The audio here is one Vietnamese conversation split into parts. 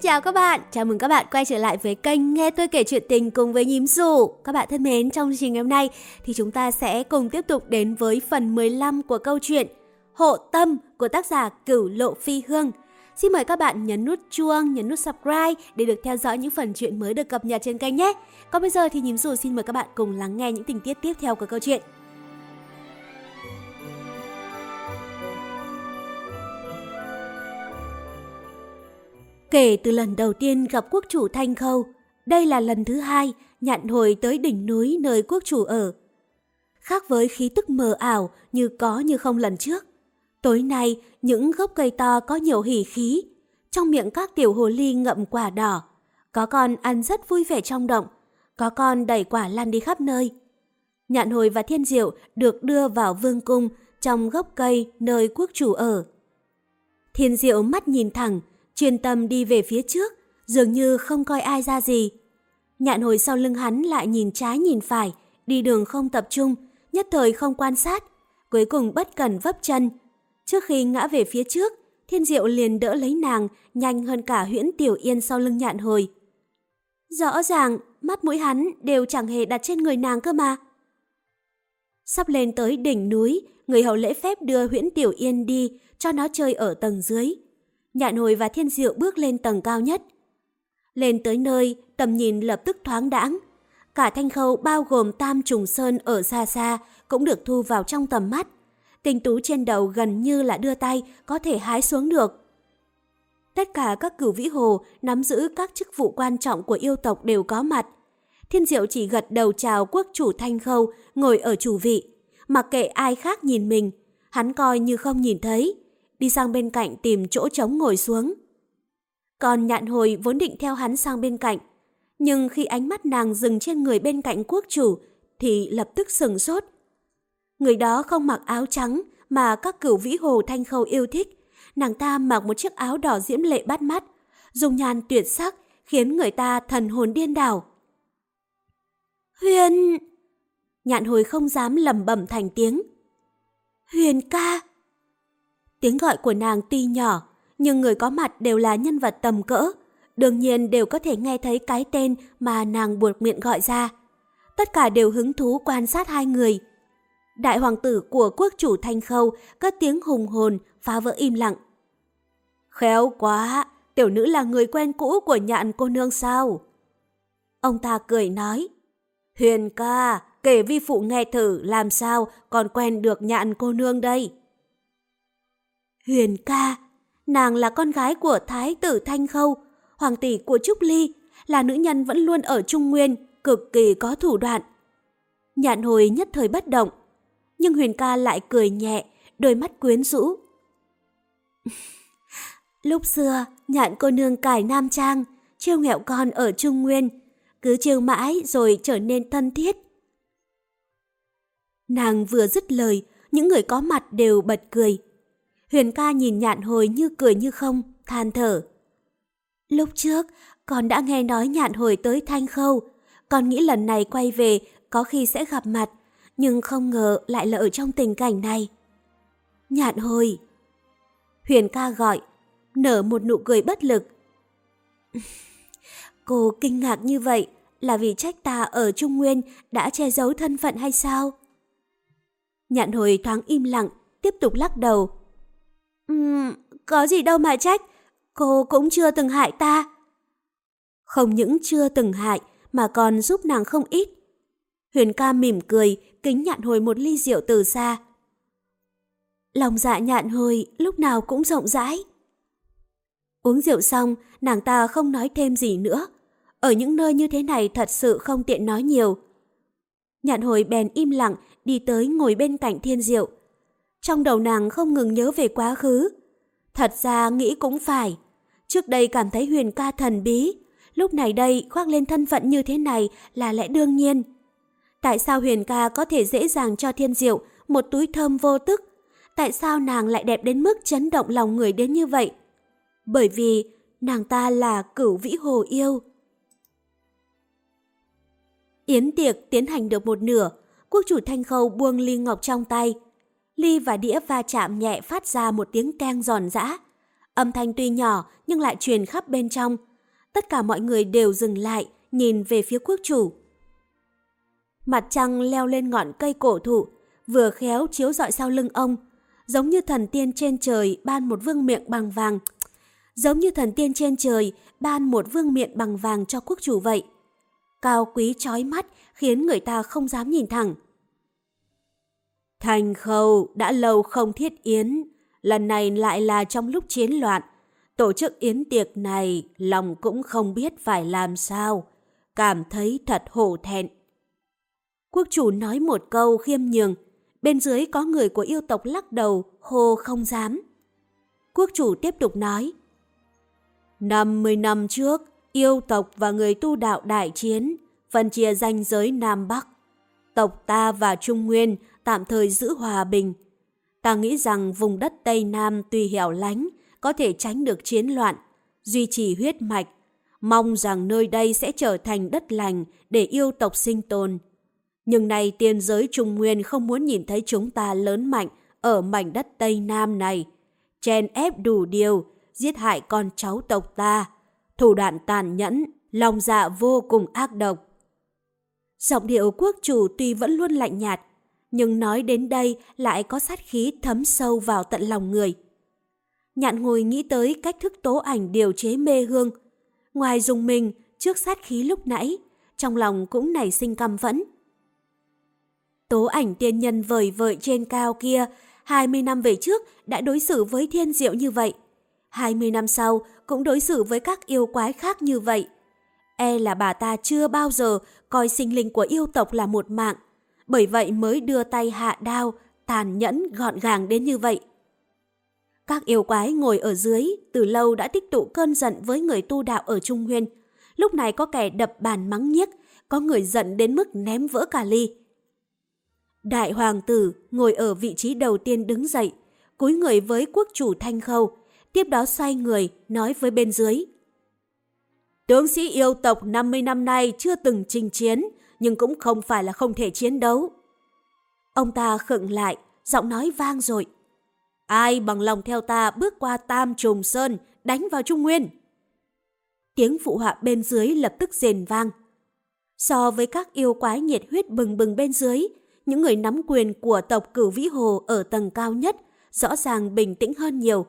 Xin chào các bạn, chào mừng các bạn quay trở lại với kênh Nghe tôi kể chuyện tình cùng với nhím Dù. Các bạn thân mến, trong chương trình hôm nay thì chúng ta sẽ cùng tiếp tục đến với phần 15 của câu chuyện Hộ Tâm của tác giả Cửu Lộ Phi Hương. Xin mời các bạn nhấn nút chuông, nhấn nút subscribe để được theo dõi những phần chuyện mới được cập nhật trên kênh nhé. Còn bây giờ thì nhím Dù xin mời các bạn cùng lắng nghe những tình tiết tiếp theo của câu chuyện. Kể từ lần đầu tiên gặp quốc chủ Thanh Khâu, đây là lần thứ hai nhạn hồi tới đỉnh núi nơi quốc chủ ở. Khác với khí tức mờ ảo như có như không lần trước, tối nay những gốc cây to có nhiều hỉ khí, trong miệng các tiểu hồ ly ngậm quả đỏ, có con ăn rất vui vẻ trong động, có con đẩy quả lan đi khắp nơi. Nhạn hồi và thiên diệu được đưa vào vương cung trong gốc cây nơi quốc chủ ở. Thiên diệu mắt nhìn thẳng, chuyên tâm đi về phía trước, dường như không coi ai ra gì. Nhạn hồi sau lưng hắn lại nhìn trái nhìn phải, đi đường không tập trung, nhất thời không quan sát, cuối cùng bất cần vấp chân. Trước khi ngã về phía trước, thiên diệu liền đỡ lấy nàng, nhanh hơn cả huyễn tiểu yên sau lưng nhạn hồi. Rõ ràng, mắt mũi hắn đều chẳng hề đặt trên người nàng cơ mà. Sắp lên tới đỉnh núi, người hậu lễ phép đưa huyễn tiểu yên đi, cho nó chơi ở tầng dưới. Nhạn hồi và thiên diệu bước lên tầng cao nhất. Lên tới nơi, tầm nhìn lập tức thoáng đãng. Cả thanh khâu bao gồm tam trùng sơn ở xa xa cũng được thu vào trong tầm mắt. Tinh tú trên đầu gần như là đưa tay có thể hái xuống được. Tất cả các cửu vĩ hồ nắm giữ các chức vụ quan trọng của yêu tộc đều có mặt. Thiên diệu chỉ gật đầu chào quốc chủ thanh khâu ngồi ở chủ vị. Mặc kệ ai khác nhìn mình, hắn coi như không nhìn thấy đi sang bên cạnh tìm chỗ trống ngồi xuống. Còn nhạn hồi vốn định theo hắn sang bên cạnh, nhưng khi ánh mắt nàng dừng trên người bên cạnh quốc chủ thì lập tức sừng sốt. Người đó không mặc áo trắng mà các cửu vĩ hồ thanh khâu yêu thích, nàng ta mặc một chiếc áo đỏ diễm lệ bắt mắt, dùng nhan tuyệt sắc khiến người ta thần hồn điên đảo. Huyền... Nhạn hồi không dám lầm bẩm thành tiếng. Huyền ca... Tiếng gọi của nàng tuy nhỏ, nhưng người có mặt đều là nhân vật tầm cỡ. Đương nhiên đều có thể nghe thấy cái tên mà nàng buộc miệng gọi ra. Tất cả đều hứng thú quan sát hai người. Đại hoàng tử của quốc chủ Thanh Khâu cất tiếng hùng hồn phá vỡ im lặng. Khéo quá, tiểu nữ là người quen cũ của nhạn cô nương sao? Ông ta cười nói. Huyền ca, kể vi phụ nghe thử làm sao còn quen được nhạn cô nương đây. Huyền ca, nàng là con gái của Thái tử Thanh Khâu, hoàng tỷ của Trúc Ly, là nữ nhân vẫn luôn ở Trung Nguyên, cực kỳ có thủ đoạn. Nhạn hồi nhất thời bất động, nhưng Huyền ca lại cười nhẹ, đôi mắt quyến rũ. Lúc xưa, nhạn cô nương cải nam trang, trêu nghẹo con ở Trung Nguyên, cứ trêu mãi rồi trở nên thân thiết. Nàng vừa dứt lời, những người có mặt đều bật cười. Huyền ca nhìn nhạn hồi như cười như không, than thở. Lúc trước, con đã nghe nói nhạn hồi tới Thanh Khâu. Con nghĩ lần này quay về có khi sẽ gặp mặt, nhưng không ngờ lại là ở trong tình cảnh này. Nhạn hồi. Huyền ca gọi, nở một nụ cười bất lực. Cô kinh ngạc như vậy là vì trách ta ở Trung Nguyên đã che giấu thân phận hay sao? Nhạn hồi thoáng im lặng, tiếp tục lắc đầu. Có gì đâu mà trách, cô cũng chưa từng hại ta. Không những chưa từng hại mà còn giúp nàng không ít. Huyền ca mỉm cười, kính nhạn hồi một ly rượu từ xa. Lòng dạ nhạn hồi lúc nào cũng rộng rãi. Uống rượu xong, nàng ta không nói thêm gì nữa. Ở những nơi như thế này thật sự không tiện nói nhiều. Nhạn hồi bèn im lặng đi tới ngồi bên cạnh thiên diệu. Trong đầu nàng không ngừng nhớ về quá khứ. Thật ra nghĩ cũng phải. Trước đây cảm thấy huyền ca thần bí. Lúc này đây khoác lên thân phận như thế này là lẽ đương nhiên. Tại sao huyền ca có thể dễ dàng cho thiên diệu một túi thơm vô tức? Tại sao nàng lại đẹp đến mức chấn động lòng người đến như vậy? Bởi vì nàng ta là cửu vĩ hồ yêu. Yến tiệc tiến hành được một nửa, quốc chủ Thanh Khâu buông ly ngọc trong tay, ly và đĩa va chạm nhẹ phát ra một tiếng keng giòn giã. Âm thanh tuy nhỏ nhưng lại truyền khắp bên trong. Tất cả mọi người đều dừng lại, nhìn về phía quốc chủ. Mặt trăng leo lên ngọn cây cổ thụ, vừa khéo chiếu dọi sau lưng ông, giống như thần tiên trên trời ban một vương miệng bằng vàng. Giống như thần tiên trên trời ban một vương miệng bằng vàng cho quốc chủ vậy. Cao quý chói mắt khiến người ta không dám nhìn thẳng. Thành khâu đã lâu không thiết yến, lần này lại là trong lúc chiến loạn. Tổ chức yến tiệc này lòng cũng không biết phải làm sao, cảm thấy thật hổ thẹn. Quốc chủ nói một câu khiêm nhường, bên dưới có người của yêu tộc lắc đầu, hô không dám. Quốc chủ tiếp tục nói. 50 năm trước, yêu tộc và người tu đạo đại chiến, phân chia ranh giới Nam Bắc. Tộc ta và Trung Nguyên tạm thời giữ hòa bình. Ta nghĩ rằng vùng đất Tây Nam tuy hẻo lánh, có thể tránh được chiến loạn, duy trì huyết mạch, mong rằng nơi đây sẽ trở thành đất lành để yêu tộc sinh tồn. Nhưng nay tiên giới Trung Nguyên không muốn nhìn thấy chúng ta lớn mạnh ở mảnh đất Tây Nam này. Chen ép đủ điều, giết hại con cháu tộc ta. Thủ đoạn tàn nhẫn, lòng dạ vô cùng ác độc. Giọng điệu quốc chủ tuy vẫn luôn lạnh nhạt, nhưng nói đến đây lại có sát khí thấm sâu vào tận lòng người. Nhạn ngồi nghĩ tới cách thức tố ảnh điều chế mê hương. Ngoài dùng mình trước sát khí lúc nãy, trong lòng cũng nảy sinh căm phẫn. Tố ảnh tiên nhân vời vợi trên cao kia, 20 năm về trước đã đối xử với thiên diệu như vậy. 20 năm sau cũng đối xử với các yêu quái khác như vậy. E là bà ta chưa bao giờ coi sinh linh của yêu tộc là một mạng, bởi vậy mới đưa tay hạ đao, tàn nhẫn gọn gàng đến như vậy. Các yêu quái ngồi ở dưới từ lâu đã tích tụ cơn giận với người tu đạo ở Trung Nguyên. Lúc này có kẻ đập bàn mắng nhiếc, có người giận đến mức ném vỡ cả ly. Đại hoàng tử ngồi ở vị trí đầu tiên đứng dậy, cúi người với quốc chủ Thanh Khâu, tiếp đó xoay người nói với bên dưới. Tướng sĩ yêu tộc 50 năm nay chưa từng chinh chiến, nhưng cũng không phải là không thể chiến đấu. Ông ta khựng lại, giọng nói vang rồi: Ai bằng lòng theo ta bước qua Tam Trùng Sơn, đánh vào Trung Nguyên? Tiếng phụ họa bên dưới lập tức rền vang. So với các yêu quái nhiệt huyết bừng bừng bên dưới, những người nắm quyền của tộc cửu vĩ hồ ở tầng cao nhất rõ ràng bình tĩnh hơn nhiều.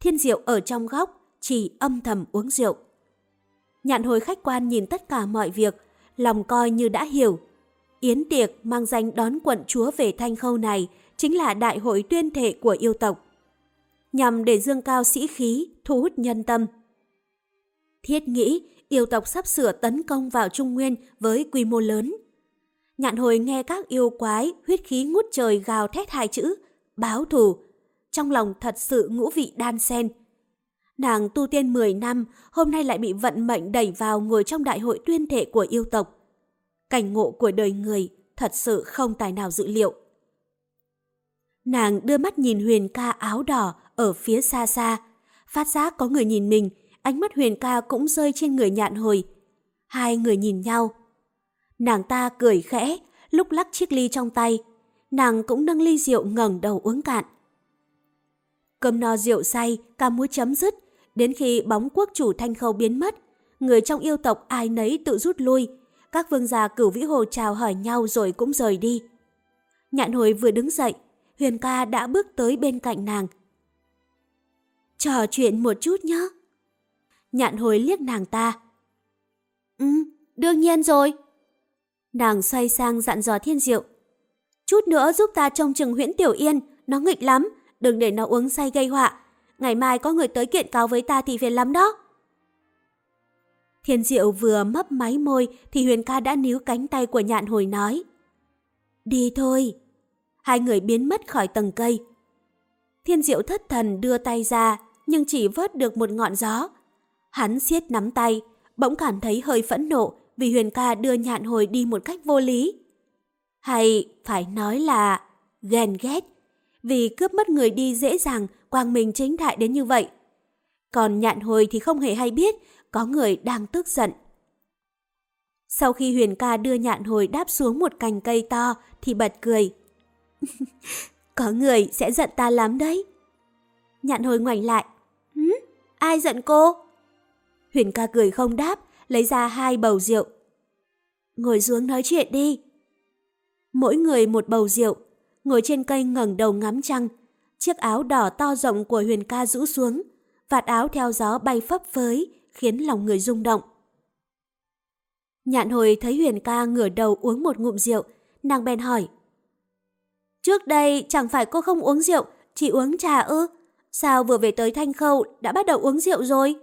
Thiên diệu ở trong góc chỉ âm thầm uống rượu. Nhạn hồi khách quan nhìn tất cả mọi việc, lòng coi như đã hiểu. Yến tiệc mang danh đón quận chúa về thanh khâu này chính là đại hội tuyên thệ của yêu tộc. Nhằm để dương cao sĩ khí, thu hút nhân tâm. Thiết nghĩ yêu tộc sắp sửa tấn công vào Trung Nguyên với quy mô lớn. Nhạn hồi nghe các yêu quái huyết khí ngút trời gào thét hai chữ, báo thù. Trong lòng thật sự ngũ vị đan sen. Nàng tu tiên 10 năm, hôm nay lại bị vận mệnh đẩy vào ngồi trong đại hội tuyên thệ của yêu tộc. Cảnh ngộ của đời người thật sự không tài nào dự liệu. Nàng đưa mắt nhìn huyền ca áo đỏ ở phía xa xa. Phát giác có người nhìn mình, ánh mắt huyền ca cũng rơi trên người nhạn hồi. Hai người nhìn nhau, Nàng ta cười khẽ, lúc lắc chiếc ly trong tay. Nàng cũng nâng ly rượu ngẩng đầu uống cạn. Cơm no rượu say, ca múa chấm dứt. Đến khi bóng quốc chủ thanh khâu biến mất, người trong yêu tộc ai nấy tự rút lui. Các vương gia cửu vĩ hồ chào hỏi nhau rồi cũng rời đi. Nhạn hồi vừa đứng dậy, Huyền ca đã bước tới bên cạnh nàng. Trò chuyện một chút nhé. Nhạn hồi liếc nàng ta. Ừ, đương nhiên rồi. Nàng xoay sang dặn dò thiên diệu. Chút nữa giúp ta trông chừng huyễn tiểu yên, nó nghịch lắm, đừng để nó uống say gây họa. Ngày mai có người tới kiện cáo với ta thì phiền lắm đó. Thiên diệu vừa mấp máy môi thì Huyền ca đã níu cánh tay của nhạn hồi nói. Đi thôi. Hai người biến mất khỏi tầng cây. Thiên diệu thất thần đưa tay ra nhưng chỉ vớt được một ngọn gió. Hắn siết nắm tay, bỗng cảm thấy hơi phẫn nộ vì Huyền ca đưa nhạn hồi đi một cách vô lý. Hay phải nói là ghen ghét, vì cướp mất người đi dễ dàng, quang minh chính đại đến như vậy. Còn nhạn hồi thì không hề hay biết có người đang tức giận. Sau khi Huyền ca đưa nhạn hồi đáp xuống một cành cây to thì bật cười. có người sẽ giận ta lắm đấy. Nhạn hồi ngoảnh lại. Hứ? Ai giận cô? Huyền ca cười không đáp, lấy ra hai bầu rượu. Ngồi xuống nói chuyện đi. Mỗi người một bầu rượu, ngồi trên cây ngẩng đầu ngắm trăng. Chiếc áo đỏ to rộng của Huyền ca rũ xuống, vạt áo theo gió bay phấp phới, khiến lòng người rung động. Nhạn hồi thấy Huyền ca ngửa đầu uống một ngụm rượu, nàng bèn hỏi. Trước đây chẳng phải cô không uống rượu, chỉ uống trà ư? Sao vừa về tới Thanh Khâu đã bắt đầu uống rượu rồi?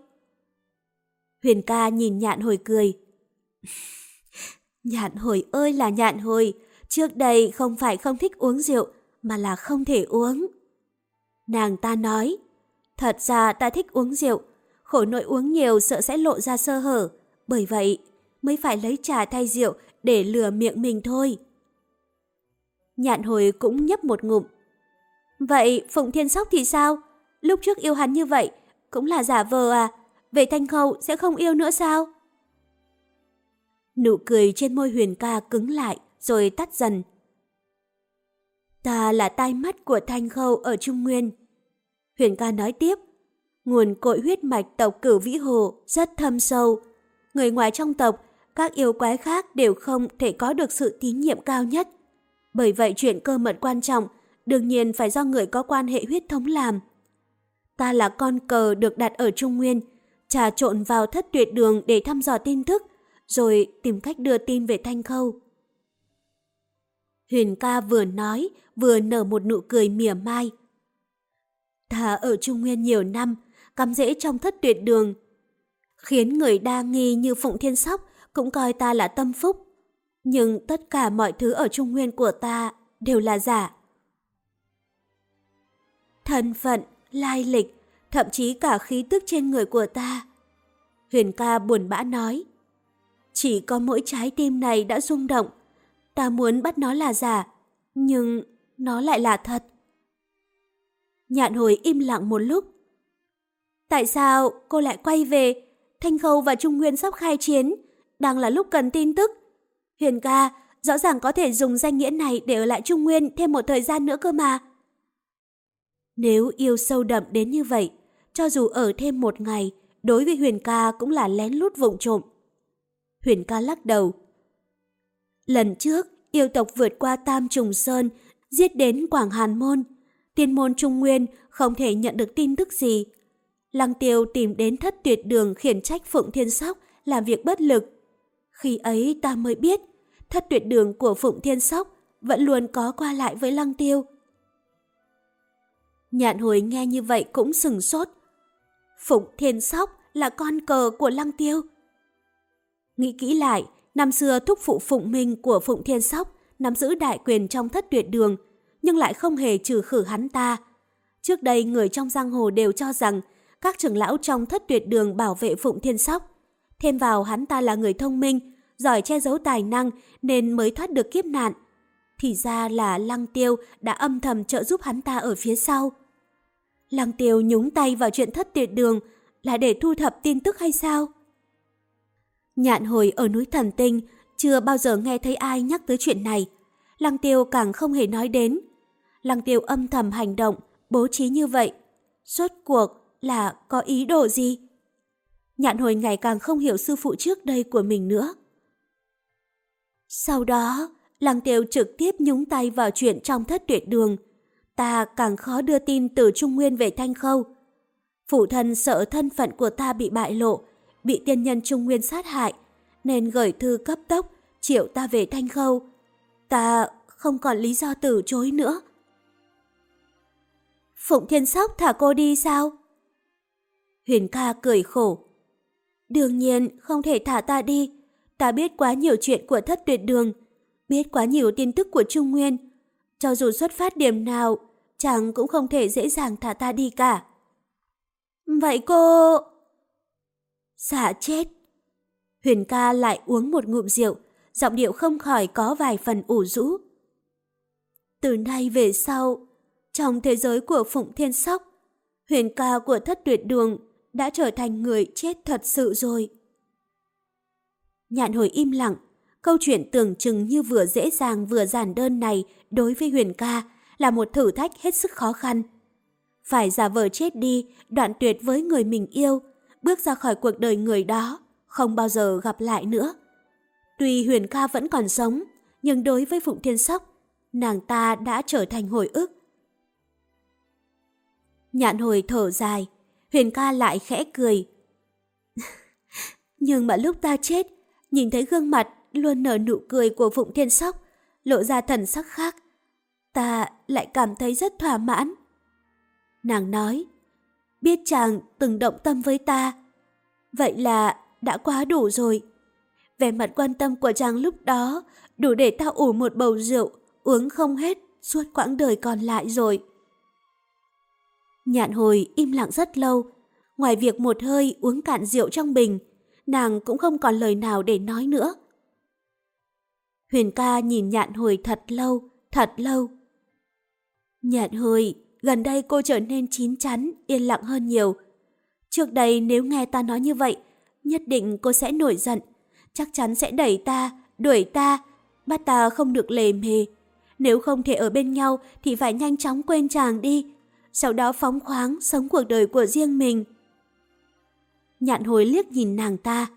Huyền ca nhìn nhạn hồi cười. nhạn hồi ơi là nhạn hồi, trước đây không phải không thích uống rượu, mà là không thể uống. Nàng ta nói, thật ra ta thích uống rượu, khổ nội uống nhiều sợ sẽ lộ ra sơ hở, bởi vậy mới phải lấy trà thay rượu để lừa miệng mình thôi. Nhạn hồi cũng nhấp một ngụm. Vậy Phụng Thiên Sóc thì sao? Lúc trước yêu hắn như vậy, cũng là giả vờ à? Về Thanh Khâu sẽ không yêu nữa sao? Nụ cười trên môi huyền ca cứng lại, rồi tắt dần. Ta là tai mắt của Thanh Khâu ở Trung Nguyên. Huyền ca nói tiếp, nguồn cội huyết mạch tộc cửu vĩ hồ rất thâm sâu. Người ngoài trong tộc, các yêu quái khác đều không thể có được sự tín nhiệm cao nhất. Bởi vậy chuyện cơ mật quan trọng đương nhiên phải do người có quan hệ huyết thống làm. Ta là con cờ được đặt ở Trung Nguyên, trà trộn vào thất tuyệt đường để thăm dò tin tức, rồi tìm cách đưa tin về Thanh Khâu. Huyền ca vừa nói, vừa nở một nụ cười mỉa mai. Ta ở Trung Nguyên nhiều năm, cắm rễ trong thất tuyệt đường, khiến người đa nghi như Phụng Thiên Sóc cũng coi ta là tâm phúc. Nhưng tất cả mọi thứ ở Trung Nguyên của ta đều là giả. Thân phận, lai lịch, thậm chí cả khí tức trên người của ta. Huyền ca buồn bã nói. Chỉ có mỗi trái tim này đã rung động. Ta muốn bắt nó là giả, nhưng nó lại là thật. Nhạn hồi im lặng một lúc. Tại sao cô lại quay về? Thanh Khâu và Trung Nguyên sắp khai chiến, đang là lúc cần tin tức. Huyền ca, rõ ràng có thể dùng danh nghĩa này để ở lại Trung Nguyên thêm một thời gian nữa cơ mà. Nếu yêu sâu đậm đến như vậy, cho dù ở thêm một ngày, đối với Huyền ca cũng là lén lút vụng trộm. Huyền ca lắc đầu. Lần trước, yêu tộc vượt qua Tam Trùng Sơn, giết đến Quảng Hàn Môn. Tiên môn Trung Nguyên không thể nhận được tin tức gì. Lăng tiêu tìm đến thất tuyệt đường khiển trách Phụng Thiên Sóc làm việc bất lực. Khi ấy ta mới biết, thất tuyệt đường của Phụng Thiên Sóc vẫn luôn có qua lại với Lăng Tiêu. Nhạn hồi nghe như vậy cũng sừng sốt. Phụng Thiên Sóc là con cờ của Lăng Tiêu. Nghĩ kỹ lại, năm xưa thúc phụ Phụng Minh của Phụng Thiên Sóc nắm giữ đại quyền trong thất tuyệt đường, nhưng lại không hề trừ khử hắn ta. Trước đây người trong giang hồ đều cho rằng các trưởng lão trong thất tuyệt đường bảo vệ Phụng Thiên Sóc. Thêm vào hắn ta là người thông minh, giỏi che giấu tài năng nên mới thoát được kiếp nạn. Thì ra là Lăng Tiêu đã âm thầm trợ giúp hắn ta ở phía sau. Lăng Tiêu nhúng tay vào chuyện thất tuyệt đường là để thu thập tin tức hay sao? Nhạn hồi ở núi Thần Tinh chưa bao giờ nghe thấy ai nhắc tới chuyện này. Lăng Tiêu càng không hề nói đến. Lăng Tiêu âm thầm hành động, bố trí như vậy. Suốt cuộc là có ý đồ gì? Nhạn hồi ngày càng không hiểu sư phụ trước đây của mình nữa. Sau đó, Lăng Tiêu trực tiếp nhúng tay vào chuyện trong thất tuyệt đường. Ta càng khó đưa tin từ Trung Nguyên về Thanh Khâu. Phụ thân sợ thân phận của ta bị bại lộ, bị tiên nhân Trung Nguyên sát hại, nên gửi thư cấp tốc, triệu ta về Thanh Khâu. Ta không còn lý do từ chối nữa. Phụng Thiên Sóc thả cô đi sao? Huyền ca cười khổ. Đương nhiên không thể thả ta đi. Ta biết quá nhiều chuyện của thất tuyệt đường, biết quá nhiều tin tức của Trung Nguyên. Cho dù xuất phát điểm nào, chàng cũng không thể dễ dàng thả ta đi cả. Vậy cô... Dạ chết. Huyền ca lại uống một ngụm rượu, giọng điệu không khỏi có vài phần ủ rũ. Từ nay về sau, trong thế giới của Phụng Thiên Sóc, huyền ca của thất tuyệt đường đã trở thành người chết thật sự rồi. Nhạn hồi im lặng, câu chuyện tưởng chừng như vừa dễ dàng vừa giản đơn này đối với huyền ca là một thử thách hết sức khó khăn. Phải giả vờ chết đi, đoạn tuyệt với người mình yêu, bước ra khỏi cuộc đời người đó, không bao giờ gặp lại nữa. Tuy Huyền Ca vẫn còn sống, nhưng đối với Phụng Thiên Sóc, nàng ta đã trở thành hồi ức. Nhạn hồi thở dài, Huyền Ca lại khẽ cười. nhưng mà lúc ta chết, nhìn thấy gương mặt luôn nở nụ cười của Phụng Thiên Sóc, lộ ra thần sắc khác, ta lại cảm thấy rất thỏa mãn. Nàng nói, biết chàng từng động tâm với ta, vậy là đã quá đủ rồi. Về mặt quan tâm của chàng lúc đó, đủ để ta ủ một bầu rượu, uống không hết suốt quãng đời còn lại rồi. Nhạn hồi im lặng rất lâu, ngoài việc một hơi uống cạn rượu trong bình, nàng cũng không còn lời nào để nói nữa. Huyền ca nhìn nhạn hồi thật lâu, thật lâu. Nhạn hồi, gần đây cô trở nên chín chắn, yên lặng hơn nhiều. Trước đây nếu nghe ta nói như vậy, nhất định cô sẽ nổi giận, chắc chắn sẽ đẩy ta, đuổi ta, bắt ta không được lề mề. Nếu không thể ở bên nhau thì phải nhanh chóng quên chàng đi, sau đó phóng khoáng sống cuộc đời của riêng mình. Nhạn hồi liếc nhìn nàng ta.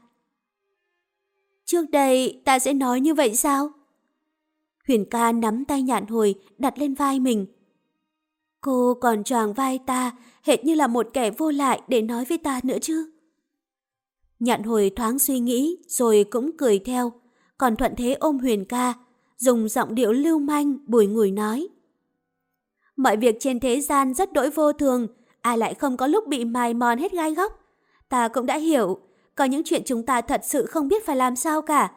Trước đây ta sẽ nói như vậy sao? Huyền ca nắm tay nhạn hồi đặt lên vai mình. Cô còn choàng vai ta hệt như là một kẻ vô lại để nói với ta nữa chứ. Nhạn hồi thoáng suy nghĩ rồi cũng cười theo, còn thuận thế ôm huyền ca, dùng giọng điệu lưu manh bùi ngùi nói. Mọi việc trên thế gian rất đỗi vô thường, ai lại không có lúc bị mài mòn hết gai góc. Ta cũng đã hiểu, có những chuyện chúng ta thật sự không biết phải làm sao cả.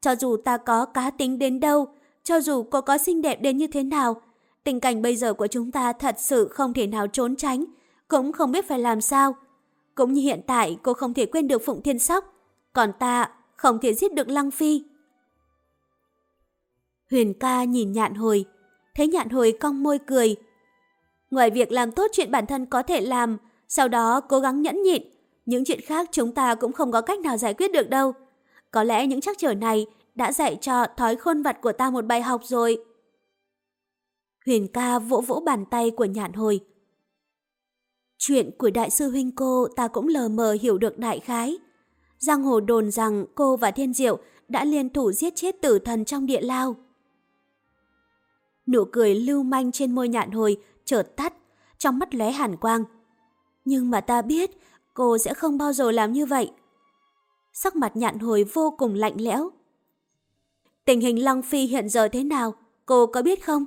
Cho dù ta có cá tính đến đâu, cho dù cô có xinh đẹp đến như thế nào, tình cảnh bây giờ của chúng ta thật sự không thể nào trốn tránh, cũng không biết phải làm sao. Cũng như hiện tại cô không thể quên được Phụng Thiên Sóc, còn ta không thể giết được Lăng Phi. Huyền ca nhìn nhạn hồi, thấy nhạn hồi cong môi cười. Ngoài việc làm tốt chuyện bản thân có thể làm, sau đó cố gắng nhẫn nhịn, những chuyện khác chúng ta cũng không có cách nào giải quyết được đâu. Có lẽ những trắc trở này đã dạy cho thói khôn vặt của ta một bài học rồi. Huyền ca vỗ vỗ bàn tay của nhạn hồi. Chuyện của đại sư huynh cô ta cũng lờ mờ hiểu được đại khái. Giang hồ đồn rằng cô và Thiên Diệu đã liên thủ giết chết tử thần trong địa lao. Nụ cười lưu manh trên môi nhạn hồi chợt tắt, trong mắt lóe hàn quang. Nhưng mà ta biết cô sẽ không bao giờ làm như vậy. Sắc mặt nhạn hồi vô cùng lạnh lẽo. Tình hình Lăng Phi hiện giờ thế nào, cô có biết không?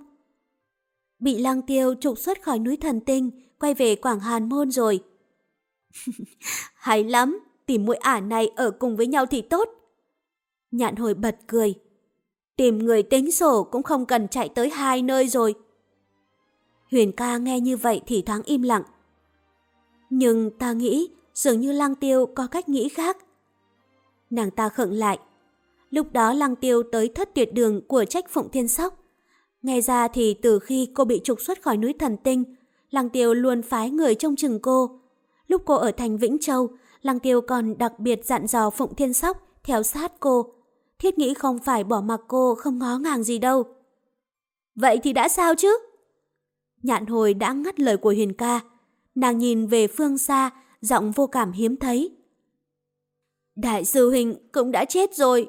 Bị Lăng Tiêu trục xuất khỏi núi thần tinh, quay về Quảng Hàn Môn rồi. Hay lắm, tìm mũi ả này ở cùng với nhau thì tốt. Nhạn hồi bật cười. Tìm người tính sổ cũng không cần chạy tới hai nơi rồi. Huyền ca nghe như vậy thì thoáng im lặng. Nhưng ta nghĩ dường như Lăng Tiêu có cách nghĩ khác. Nàng ta khựng lại. Lúc đó Lăng Tiêu tới thất tuyệt đường của trách Phụng Thiên Sóc. Nghe ra thì từ khi cô bị trục xuất khỏi núi thần tinh, Lăng Tiêu luôn phái người trông chừng cô. Lúc cô ở thành Vĩnh Châu, Lăng Tiêu còn đặc biệt dặn dò Phụng Thiên Sóc theo sát cô. Thiết nghĩ không phải bỏ mặc cô không ngó ngàng gì đâu. Vậy thì đã sao chứ? Nhạn hồi đã ngắt lời của Huyền ca. Nàng nhìn về phương xa, giọng vô cảm hiếm thấy. Đại sư huỳnh cũng đã chết rồi.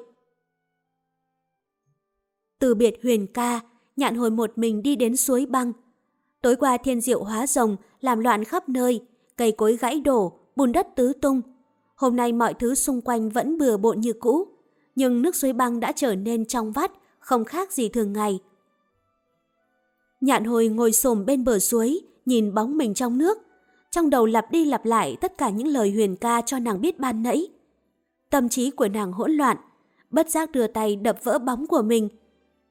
Từ biệt Huyền ca, nhạn hồi một mình đi đến suối băng. Tối qua thiên diệu hóa rồng, làm loạn khắp nơi, cây cối gãy đổ, bùn đất tứ tung. Hôm nay mọi thứ xung quanh vẫn bừa bộn như cũ, nhưng nước suối băng đã trở nên trong vắt, không khác gì thường ngày. Nhạn hồi ngồi xổm bên bờ suối, nhìn bóng mình trong nước. Trong đầu lặp đi lặp lại tất cả những lời huyền ca cho nàng biết ban nãy. Tâm trí của nàng hỗn loạn, bất giác đưa tay đập vỡ bóng của mình.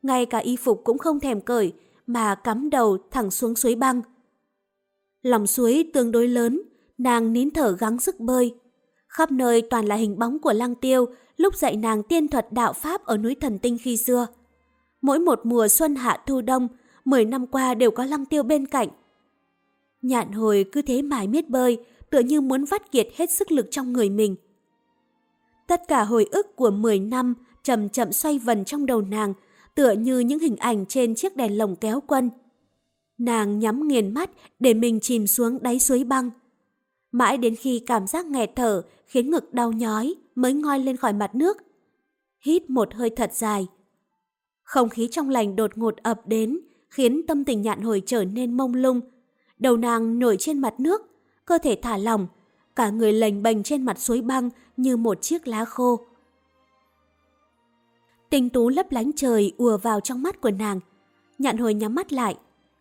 Ngay cả y phục cũng không thèm cởi, mà cắm đầu thẳng xuống suối băng. Lòng suối tương đối lớn, nàng nín thở gắng sức bơi. Khắp nơi toàn là hình bóng của lăng tiêu lúc dạy nàng tiên thuật đạo Pháp ở núi thần tinh khi xưa. Mỗi một mùa xuân hạ thu đông, 10 năm qua đều có lăng tiêu bên cạnh. Nhạn hồi cứ thế mãi miết bơi, tựa như muốn vắt kiệt hết sức lực trong người mình. Tất cả hồi ức của 10 năm chậm chậm xoay vần trong đầu nàng, tựa như những hình ảnh trên chiếc đèn lồng kéo quân. Nàng nhắm nghiền mắt để mình chìm xuống đáy suối băng. Mãi đến khi cảm giác nghẹt thở khiến ngực đau nhói mới ngoi lên khỏi mặt nước. Hít một hơi thật dài. Không khí trong lành đột ngột ập đến khiến tâm tình nhạn hồi trở nên mông lung. Đầu nàng nổi trên mặt nước, cơ thể thả lỏng, cả người lềnh bềnh trên mặt suối băng như một chiếc lá khô. Tinh tú lấp lánh trời ùa vào trong mắt của nàng. Nhạn hồi nhắm mắt lại,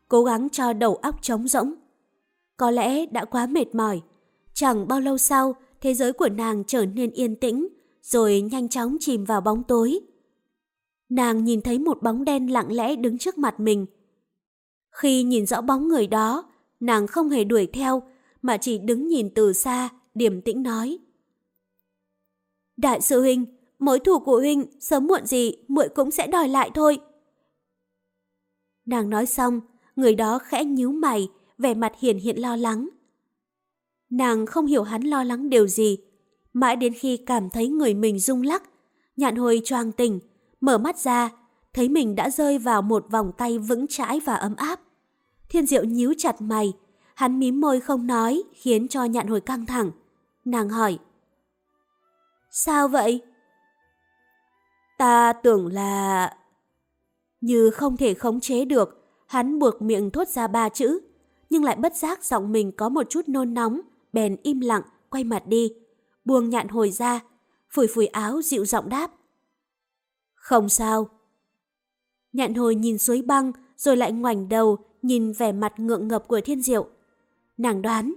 cố gắng cho đầu óc trống rỗng. Có lẽ đã quá mệt mỏi. Chẳng bao lâu sau, thế giới của nàng trở nên yên tĩnh, rồi nhanh chóng chìm vào bóng tối. Nàng nhìn thấy một bóng đen lặng lẽ đứng trước mặt mình. Khi nhìn rõ bóng người đó, nàng không hề đuổi theo, mà chỉ đứng nhìn từ xa, điềm tĩnh nói. Đại sư huynh, mối thù của huynh sớm muộn gì muội cũng sẽ đòi lại thôi. Nàng nói xong, người đó khẽ nhíu mày, vẻ mặt hiền hiện lo lắng. Nàng không hiểu hắn lo lắng điều gì, mãi đến khi cảm thấy người mình rung lắc, nhạn hồi choàng tỉnh, mở mắt ra, thấy mình đã rơi vào một vòng tay vững chãi và ấm áp. Thiên diệu nhíu chặt mày, hắn mím môi không nói, khiến cho nhạn hồi căng thẳng. Nàng hỏi. Sao vậy? Ta tưởng là... Như không thể khống chế được, hắn buộc miệng thốt ra ba chữ, nhưng lại bất giác giọng mình có một chút nôn nóng, bèn im lặng, quay mặt đi, buông nhạn hồi ra, phủi phủi áo dịu giọng đáp. Không sao. Nhạn hồi nhìn suối băng, rồi lại ngoảnh đầu, nhìn vẻ mặt ngượng ngập của thiên diệu. Nàng đoán.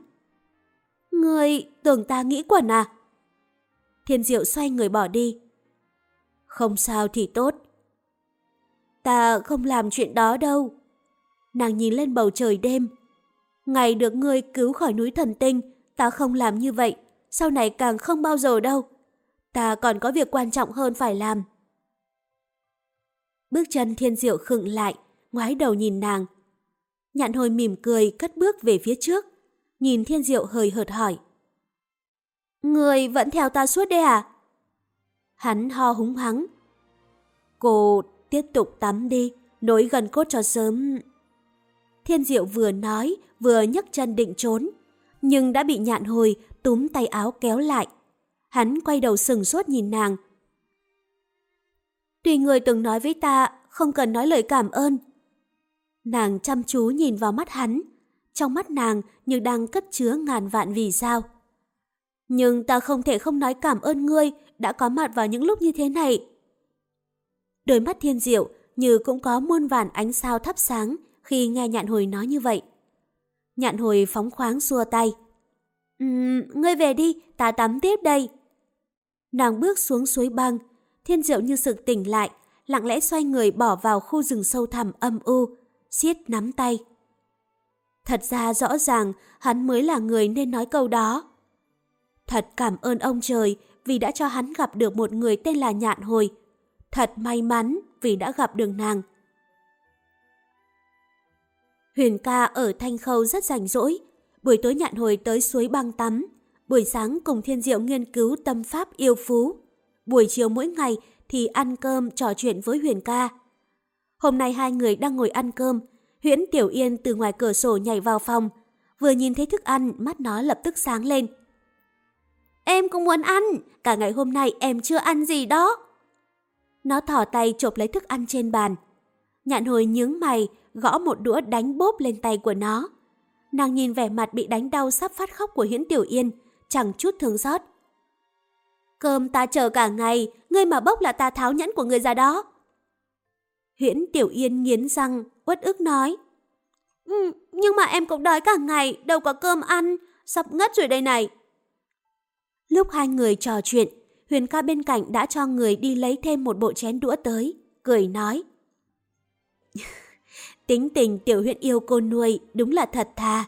Người tưởng ta nghĩ quẩn à? Thiên diệu xoay người bỏ đi. Không sao thì tốt. Ta không làm chuyện đó đâu. Nàng nhìn lên bầu trời đêm. Ngày được ngươi cứu khỏi núi thần tinh, ta không làm như vậy. Sau này càng không bao giờ đâu. Ta còn có việc quan trọng hơn phải làm. Bước chân thiên diệu khựng lại, ngoái đầu nhìn nàng. Nhạn hồi mỉm cười cất bước về phía trước, nhìn thiên diệu hơi hợt hỏi. Người vẫn theo ta suốt đây à? Hắn ho húng hắng. Cô tiếp tục tắm đi, nối gần cốt cho sớm. Thiên diệu vừa nói, vừa nhấc chân định trốn, nhưng đã bị nhạn hồi túm tay áo kéo lại. Hắn quay đầu sừng sốt nhìn nàng. tùy người từng nói với ta không cần nói lời cảm ơn. Nàng chăm chú nhìn vào mắt hắn, trong mắt nàng như đang cất chứa ngàn vạn vì sao. Nhưng ta không thể không nói cảm ơn ngươi đã có mặt vào những lúc như thế này. Đôi mắt thiên diệu như cũng có muôn vàn ánh sao thắp sáng khi nghe nhạn hồi nói như vậy. Nhạn hồi phóng khoáng xua tay. Um, ngươi về đi, ta tắm tiếp đây. Nàng bước xuống suối băng, thiên diệu như sự tỉnh lại, lặng lẽ xoay người bỏ vào khu rừng sâu thẳm âm u, siết nắm tay. Thật ra rõ ràng hắn mới là người nên nói câu đó. Thật cảm ơn ông trời vì đã cho hắn gặp được một người tên là Nhạn Hồi. Thật may mắn vì đã gặp được nàng. Huyền ca ở Thanh Khâu rất rảnh rỗi. Buổi tối Nhạn Hồi tới suối băng tắm. Buổi sáng cùng Thiên Diệu nghiên cứu tâm pháp yêu phú. Buổi chiều mỗi ngày thì ăn cơm trò chuyện với Huyền ca. Hôm nay hai người đang ngồi ăn cơm. Huyễn Tiểu Yên từ ngoài cửa sổ nhảy vào phòng. Vừa nhìn thấy thức ăn, mắt nó lập tức sáng lên. Em cũng muốn ăn, cả ngày hôm nay em chưa ăn gì đó. Nó thỏ tay chộp lấy thức ăn trên bàn. Nhạn hồi nhướng mày, gõ một đũa đánh bốp lên tay của nó. Nàng nhìn vẻ mặt bị đánh đau sắp phát khóc của Hiến Tiểu Yên, chẳng chút thương xót. Cơm ta chờ cả ngày, ngươi mà bốc là ta tháo nhẫn của người ra đó. Huyễn Tiểu Yên nghiến răng, uất ức nói. Ừ, nhưng mà em cũng đói cả ngày, đâu có cơm ăn, sắp ngất rồi đây này. Lúc hai người trò chuyện, Huyền ca bên cạnh đã cho người đi lấy thêm một bộ chén đũa tới, cười nói. Tính tình tiểu huyện yêu cô nuôi đúng là thật thà,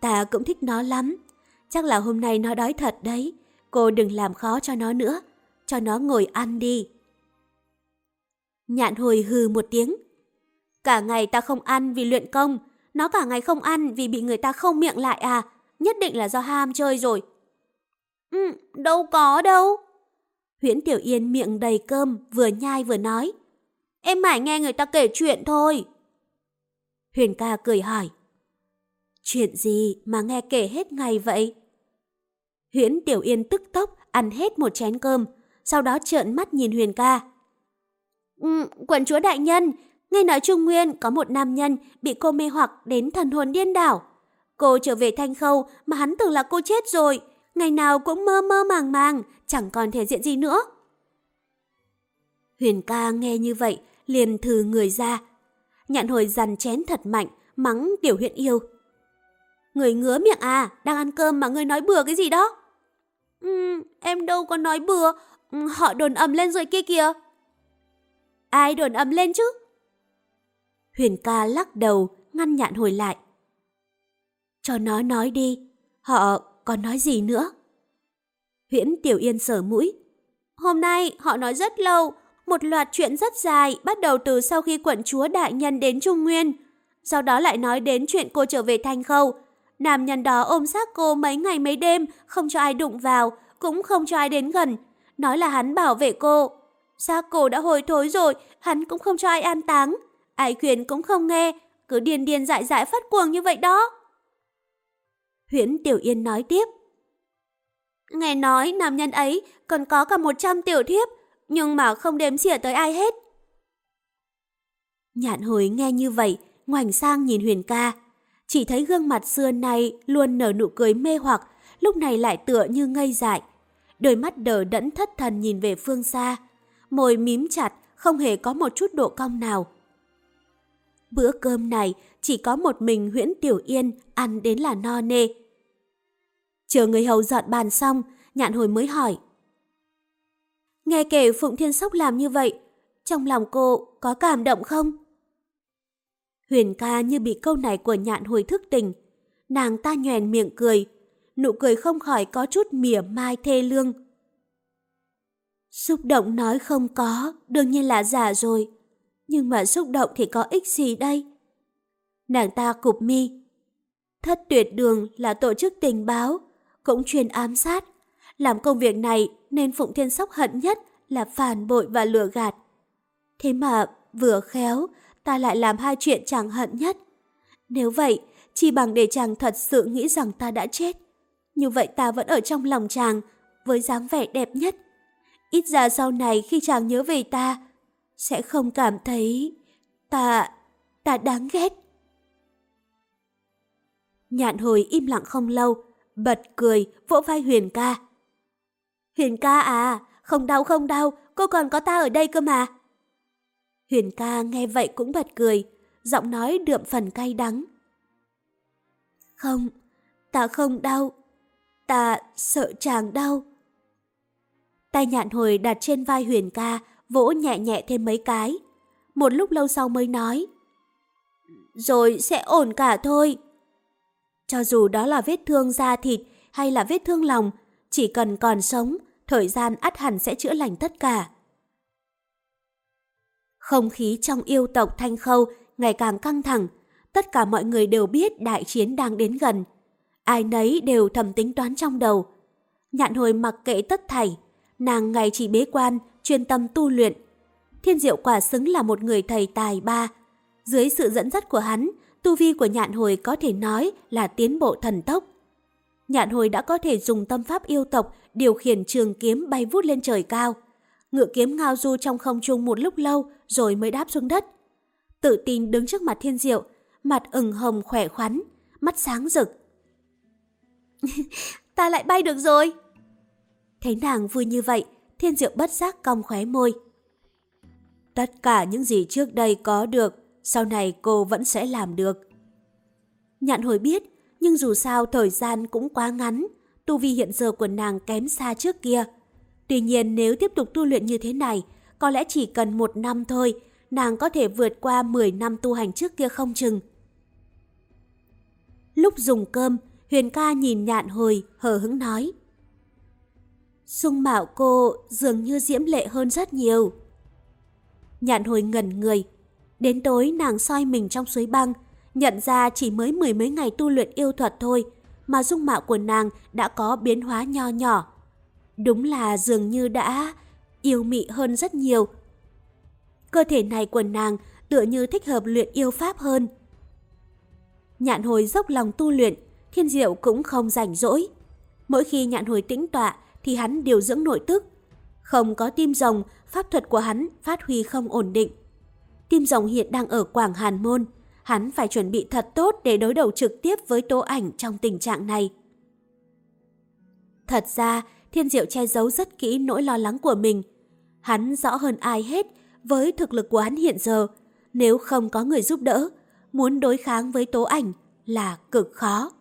ta cũng thích nó lắm. Chắc là hôm nay nó đói thật đấy, cô đừng làm khó cho nó nữa, cho nó ngồi ăn đi. Nhạn hồi hừ một tiếng. Cả ngày ta không ăn vì luyện công, nó cả ngày không ăn vì bị người ta không miệng lại à, nhất định là do ham chơi rồi. Ừ, đâu có đâu. Huyễn Tiểu Yên miệng đầy cơm, vừa nhai vừa nói. Em mải nghe người ta kể chuyện thôi. Huyền ca cười hỏi. Chuyện gì mà nghe kể hết ngày vậy? Huyễn Tiểu Yên tức tốc ăn hết một chén cơm, sau đó trợn mắt nhìn Huyền ca. Ừ, quận chúa đại nhân, nghe nói Trung Nguyên có một nam nhân bị cô mê hoặc đến thần hồn điên đảo. Cô trở về thanh khâu mà hắn tưởng là cô chết rồi, ngày nào cũng mơ mơ màng màng, chẳng còn thể diện gì nữa. Huyền ca nghe như vậy, liền thừ người ra. Nhạn hồi dằn chén thật mạnh, mắng tiểu huyện yêu. Người ngứa miệng à, đang ăn cơm mà người nói bừa cái gì đó. Ừ, em đâu có nói bừa, ừ, họ đồn ầm lên rồi kia kìa. Ai đồn ầm lên chứ? Huyền ca lắc đầu, ngăn nhạn hồi lại. Cho nó nói đi, họ còn nói gì nữa? Huyễn Tiểu Yên sở mũi. Hôm nay họ nói rất lâu, một loạt chuyện rất dài, bắt đầu từ sau khi quận chúa đại nhân đến Trung Nguyên. Sau đó lại nói đến chuyện cô trở về Thanh Khâu. Nam nhân đó ôm xác cô mấy ngày mấy đêm, không cho ai đụng vào, cũng không cho ai đến gần. Nói là hắn bảo vệ cô. Xác cô đã hồi thối rồi, hắn cũng không cho ai an táng. Ai khuyên cũng không nghe, cứ điên điên dại dại phát cuồng như vậy đó. Huyễn Tiểu Yên nói tiếp. Nghe nói nam nhân ấy còn có cả 100 tiểu thiếp, nhưng mà không đếm xỉa tới ai hết. Nhạn hồi nghe như vậy, ngoảnh sang nhìn Huyền ca. Chỉ thấy gương mặt xưa nay luôn nở nụ cười mê hoặc, lúc này lại tựa như ngây dại. Đôi mắt đờ đẫn thất thần nhìn về phương xa. Môi mím chặt, không hề có một chút độ cong nào. Bữa cơm này chỉ có một mình Huyễn Tiểu Yên ăn đến là no nê. Chờ người hầu dọn bàn xong, nhạn hồi mới hỏi. Nghe kể Phụng Thiên Sóc làm như vậy, trong lòng cô có cảm động không? Huyền ca như bị câu này của nhạn hồi thức tình. Nàng ta nhoèn miệng cười, nụ cười không khỏi có chút mỉa mai thê lương. Xúc động nói không có, đương nhiên là giả rồi. Nhưng mà xúc động thì có ích gì đây? Nàng ta cụp mi. Thất tuyệt đường là tổ chức tình báo, cũng chuyên ám sát. Làm công việc này nên Phụng Thiên Sóc hận nhất là phản bội và lừa gạt. Thế mà vừa khéo, ta lại làm hai chuyện chàng hận nhất. Nếu vậy, chỉ bằng để chàng thật sự nghĩ rằng ta đã chết. Như vậy ta vẫn ở trong lòng chàng, với dáng vẻ đẹp nhất. Ít ra sau này khi chàng nhớ về ta, sẽ không cảm thấy ta, ta đáng ghét. Nhạn hồi im lặng không lâu, bật cười, vỗ vai Huyền ca. Huyền ca à, không đau không đau, cô còn có ta ở đây cơ mà. Huyền ca nghe vậy cũng bật cười, giọng nói đượm phần cay đắng. Không, ta không đau, ta sợ chàng đau. Tay nhạn hồi đặt trên vai Huyền ca, vỗ nhẹ nhẹ thêm mấy cái. Một lúc lâu sau mới nói. Rồi sẽ ổn cả thôi. Cho dù đó là vết thương da thịt hay là vết thương lòng, chỉ cần còn sống, thời gian ắt hẳn sẽ chữa lành tất cả. Không khí trong yêu tộc Thanh Khâu ngày càng căng thẳng, tất cả mọi người đều biết đại chiến đang đến gần. Ai nấy đều thầm tính toán trong đầu. Nhạn hồi mặc kệ tất thảy, nàng ngày chỉ bế quan, chuyên tâm tu luyện. Thiên diệu quả xứng là một người thầy tài ba. Dưới sự dẫn dắt của hắn, tu vi của nhạn hồi có thể nói là tiến bộ thần tốc. Nhạn hồi đã có thể dùng tâm pháp yêu tộc điều khiển trường kiếm bay vút lên trời cao. Ngựa kiếm ngao du trong không trung một lúc lâu rồi mới đáp xuống đất. Tự tin đứng trước mặt thiên diệu, mặt ửng hồng khỏe khoắn, mắt sáng rực. Ta lại bay được rồi! Thấy nàng vui như vậy, thiên diệu bất giác cong khóe môi. Tất cả những gì trước đây có được, sau này cô vẫn sẽ làm được. Nhạn hồi biết, nhưng dù sao thời gian cũng quá ngắn, tu vi hiện giờ của nàng kém xa trước kia. Tuy nhiên nếu tiếp tục tu luyện như thế này, có lẽ chỉ cần một năm thôi, nàng có thể vượt qua 10 năm tu hành trước kia không chừng. Lúc dùng cơm, Huyền ca nhìn nhạn hồi, hờ hững nói. Dung mạo cô dường như diễm lệ hơn rất nhiều. Nhạn hồi ngẩn người. Đến tối nàng soi mình trong suối băng, nhận ra chỉ mới mười mấy ngày tu luyện yêu thuật thôi, mà dung mạo của nàng đã có biến hóa nho nhỏ. Đúng là dường như đã yêu mị hơn rất nhiều. Cơ thể này của nàng tựa như thích hợp luyện yêu pháp hơn. Nhạn hồi dốc lòng tu luyện, thiên diệu cũng không rảnh rỗi. Mỗi khi nhạn hồi tĩnh tọa thì hắn điều dưỡng nội tức. Không có tim rồng, pháp thuật của hắn phát huy không ổn định. Tim rồng hiện đang ở Quảng Hàn Môn. Hắn phải chuẩn bị thật tốt để đối đầu trực tiếp với tố ảnh trong tình trạng này. Thật ra, Thiên Diệu che giấu rất kỹ nỗi lo lắng của mình. Hắn rõ hơn ai hết với thực lực của hắn hiện giờ. Nếu không có người giúp đỡ, muốn đối kháng với tố ảnh là cực khó.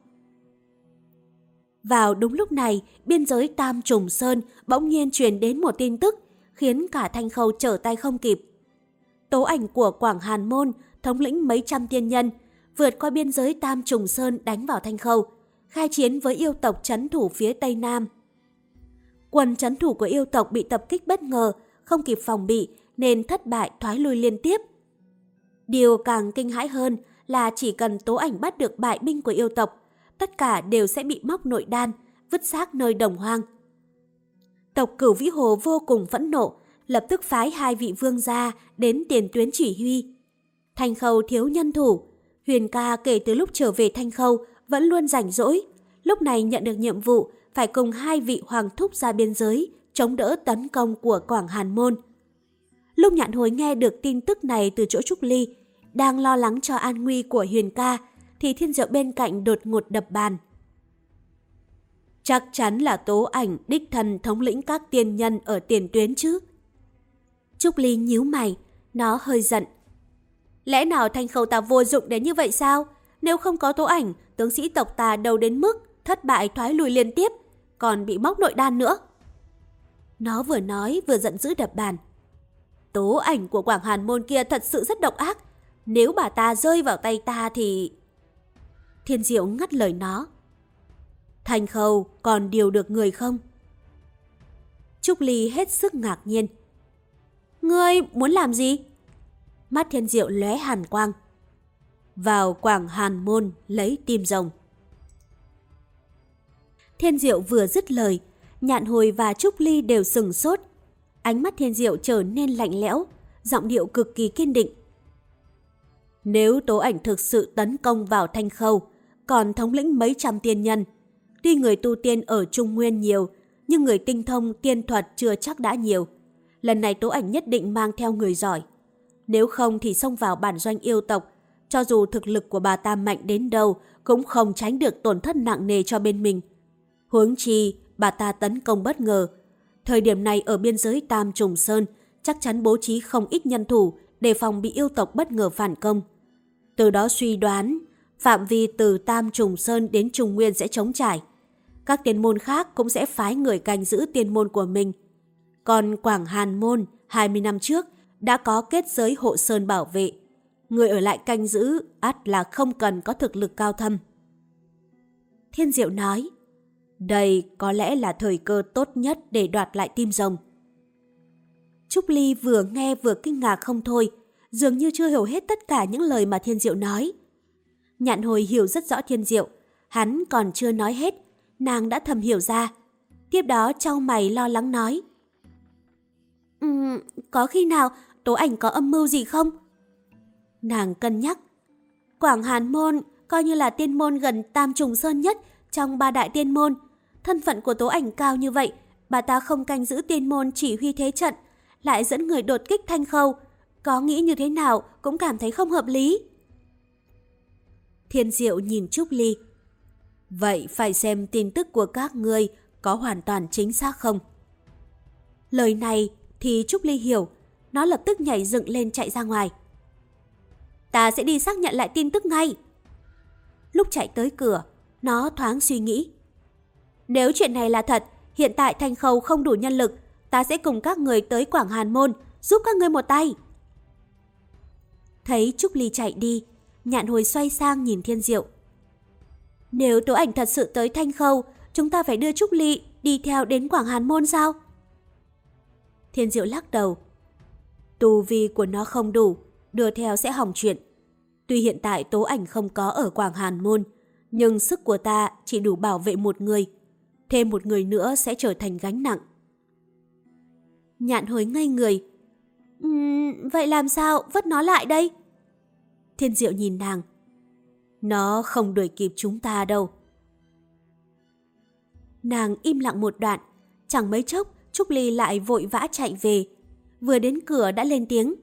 Vào đúng lúc này, biên giới Tam Trùng Sơn bỗng nhiên truyền đến một tin tức, khiến cả thanh khâu trở tay không kịp. Tố ảnh của Quảng Hàn Môn, thống lĩnh mấy trăm tiên nhân, vượt qua biên giới Tam Trùng Sơn đánh vào thanh khâu, khai chiến với yêu tộc chấn thủ phía Tây Nam. Quân chấn thủ của yêu tộc bị tập kích bất ngờ, không kịp phòng bị nên thất bại thoái lui liên tiếp. Điều càng kinh hãi hơn là chỉ cần tố ảnh bắt được bại binh của yêu tộc, tất cả đều sẽ bị móc nội đan, vứt xác nơi đồng hoang. Tộc cửu vĩ hồ vô cùng phẫn nộ, lập tức phái hai vị vương gia đến tiền tuyến chỉ huy. Thanh khâu thiếu nhân thủ, huyền ca kể từ lúc trở về Thanh khâu vẫn luôn rảnh rỗi. Lúc này nhận được nhiệm vụ phải cùng hai vị hoàng thúc ra biên giới, chống đỡ tấn công của Quảng Hàn Môn. Lúc nhạn hồi nghe được tin tức này từ chỗ Trúc Ly, đang lo lắng cho an nguy của Huyền ca, thì thiên diệu bên cạnh đột ngột đập bàn. Chắc chắn là tố ảnh đích thần thống lĩnh các tiên nhân ở tiền tuyến chứ. Trúc Ly nhíu mày, nó hơi giận. Lẽ nào thanh khâu ta vô dụng đến như vậy sao? Nếu không có tố ảnh, tướng sĩ tộc ta đâu đến mức thất bại thoái lùi liên tiếp, còn bị móc nội đan nữa. Nó vừa nói vừa giận dữ đập bàn. Tố ảnh của Quảng Hàn Môn kia thật sự rất độc ác. Nếu bà ta rơi vào tay ta thì... Thiên Diệu ngắt lời nó. Thành khâu còn điều được người không? Trúc Ly hết sức ngạc nhiên. Ngươi muốn làm gì? Mắt Thiên Diệu lóe hàn quang. Vào Quảng Hàn Môn lấy tim rồng. Thiên Diệu vừa dứt lời, Nhạn Hồi và Trúc Ly đều sừng sốt. Ánh mắt Thiên Diệu trở nên lạnh lẽo, giọng điệu cực kỳ kiên định. Nếu tố ảnh thực sự tấn công vào thanh khâu, còn thống lĩnh mấy trăm tiên nhân, tuy người tu tiên ở Trung Nguyên nhiều, nhưng người tinh thông tiên thuật chưa chắc đã nhiều. Lần này tố ảnh nhất định mang theo người giỏi. Nếu không thì xông vào bản doanh yêu tộc, cho dù thực lực của bà ta mạnh đến đâu cũng không tránh được tổn thất nặng nề cho bên mình. Huống chi, bà ta tấn công bất ngờ. Thời điểm này ở biên giới Tam Trùng Sơn, chắc chắn bố trí không ít nhân thủ để phòng bị yêu tộc bất ngờ phản công. Từ đó suy đoán, phạm vi từ Tam Trùng Sơn đến Trung Nguyên sẽ chống trải. Các tiên môn khác cũng sẽ phái người canh giữ tiên môn của mình. Còn Quảng Hàn Môn, 20 năm trước, đã có kết giới hộ sơn bảo vệ. Người ở lại canh giữ át là không cần có thực lực cao thâm. Thiên Diệu nói, đây có lẽ là thời cơ tốt nhất để đoạt lại tim rồng. Trúc Ly vừa nghe vừa kinh ngạc không thôi, dường như chưa hiểu hết tất cả những lời mà Thiên Diệu nói. Nhạn hồi hiểu rất rõ Thiên Diệu, hắn còn chưa nói hết, nàng đã thầm hiểu ra. Tiếp đó trao mày lo lắng nói. Um, có khi nào tố ảnh có âm mưu gì không? Nàng cân nhắc. Quảng Hàn Môn coi như là tiên môn gần tam trùng sơn nhất trong ba đại tiên môn. Thân phận của tố ảnh cao như vậy, bà ta không canh giữ tiên môn chỉ huy thế trận, lại dẫn người đột kích thanh khâu. Có nghĩ như thế nào cũng cảm thấy không hợp lý. Thiên Diệu nhìn Trúc Ly. Vậy phải xem tin tức của các ngươi có hoàn toàn chính xác không? Lời này thì Trúc Ly hiểu, nó lập tức nhảy dựng lên chạy ra ngoài. Ta sẽ đi xác nhận lại tin tức ngay. Lúc chạy tới cửa, nó thoáng suy nghĩ. Nếu chuyện này là thật, hiện tại Thanh Khâu không đủ nhân lực, ta sẽ cùng các người tới Quảng Hàn Môn, giúp các ngươi một tay. Thấy Trúc Ly chạy đi, nhạn hồi xoay sang nhìn Thiên Diệu. Nếu tố ảnh thật sự tới Thanh Khâu, chúng ta phải đưa Trúc Ly đi theo đến Quảng Hàn Môn sao? Thiên Diệu lắc đầu. Tu vi của nó không đủ, đưa theo sẽ hỏng chuyện. Tuy hiện tại tố ảnh không có ở Quảng Hàn Môn, nhưng sức của ta chỉ đủ bảo vệ một người. Thêm một người nữa sẽ trở thành gánh nặng. Nhạn hối ngây người. Uhm, vậy làm sao vứt nó lại đây? Thiên Diệu nhìn nàng. Nó không đuổi kịp chúng ta đâu. Nàng im lặng một đoạn, chẳng mấy chốc Trúc Ly lại vội vã chạy về. Vừa đến cửa đã lên tiếng.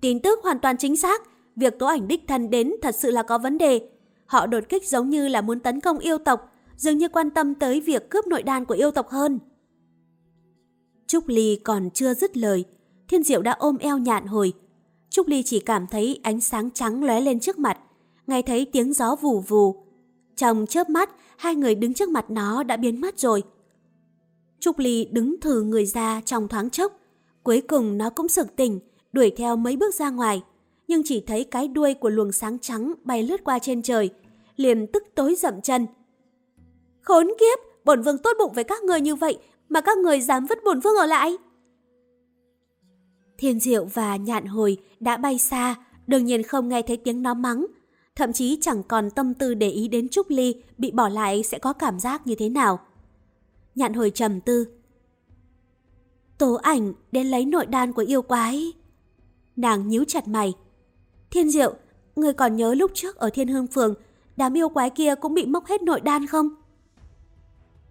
Tin tức hoàn toàn chính xác, việc tố ảnh đích thân đến thật sự là có vấn đề. Họ đột kích giống như là muốn tấn công yêu tộc, dường như quan tâm tới việc cướp nội đan của yêu tộc hơn. Trúc Ly còn chưa dứt lời, Thiên Diệu đã ôm eo nhạn hồi. Trúc Ly chỉ cảm thấy ánh sáng trắng lóe lên trước mặt, nghe thấy tiếng gió vù vù. Trong chớp mắt, hai người đứng trước mặt nó đã biến mất rồi. Trúc Ly đứng thử người ra trong thoáng chốc. Cuối cùng nó cũng sực tỉnh, đuổi theo mấy bước ra ngoài. Nhưng chỉ thấy cái đuôi của luồng sáng trắng bay lướt qua trên trời, liền tức tối dậm chân. Khốn kiếp, bổn vương tốt bụng với các người như vậy mà các người dám vứt bổn vương ở lại. Thiên Diệu và Nhạn Hồi đã bay xa, đương nhiên không nghe thấy tiếng nó mắng. Thậm chí chẳng còn tâm tư để ý đến Trúc Ly bị bỏ lại sẽ có cảm giác như thế nào. Nhạn Hồi trầm tư. Tố ảnh đến lấy nội đan của yêu quái. Nàng nhíu chặt mày. Thiên Diệu, người còn nhớ lúc trước ở Thiên Hương Phường, đám yêu quái kia cũng bị móc hết nội đan không?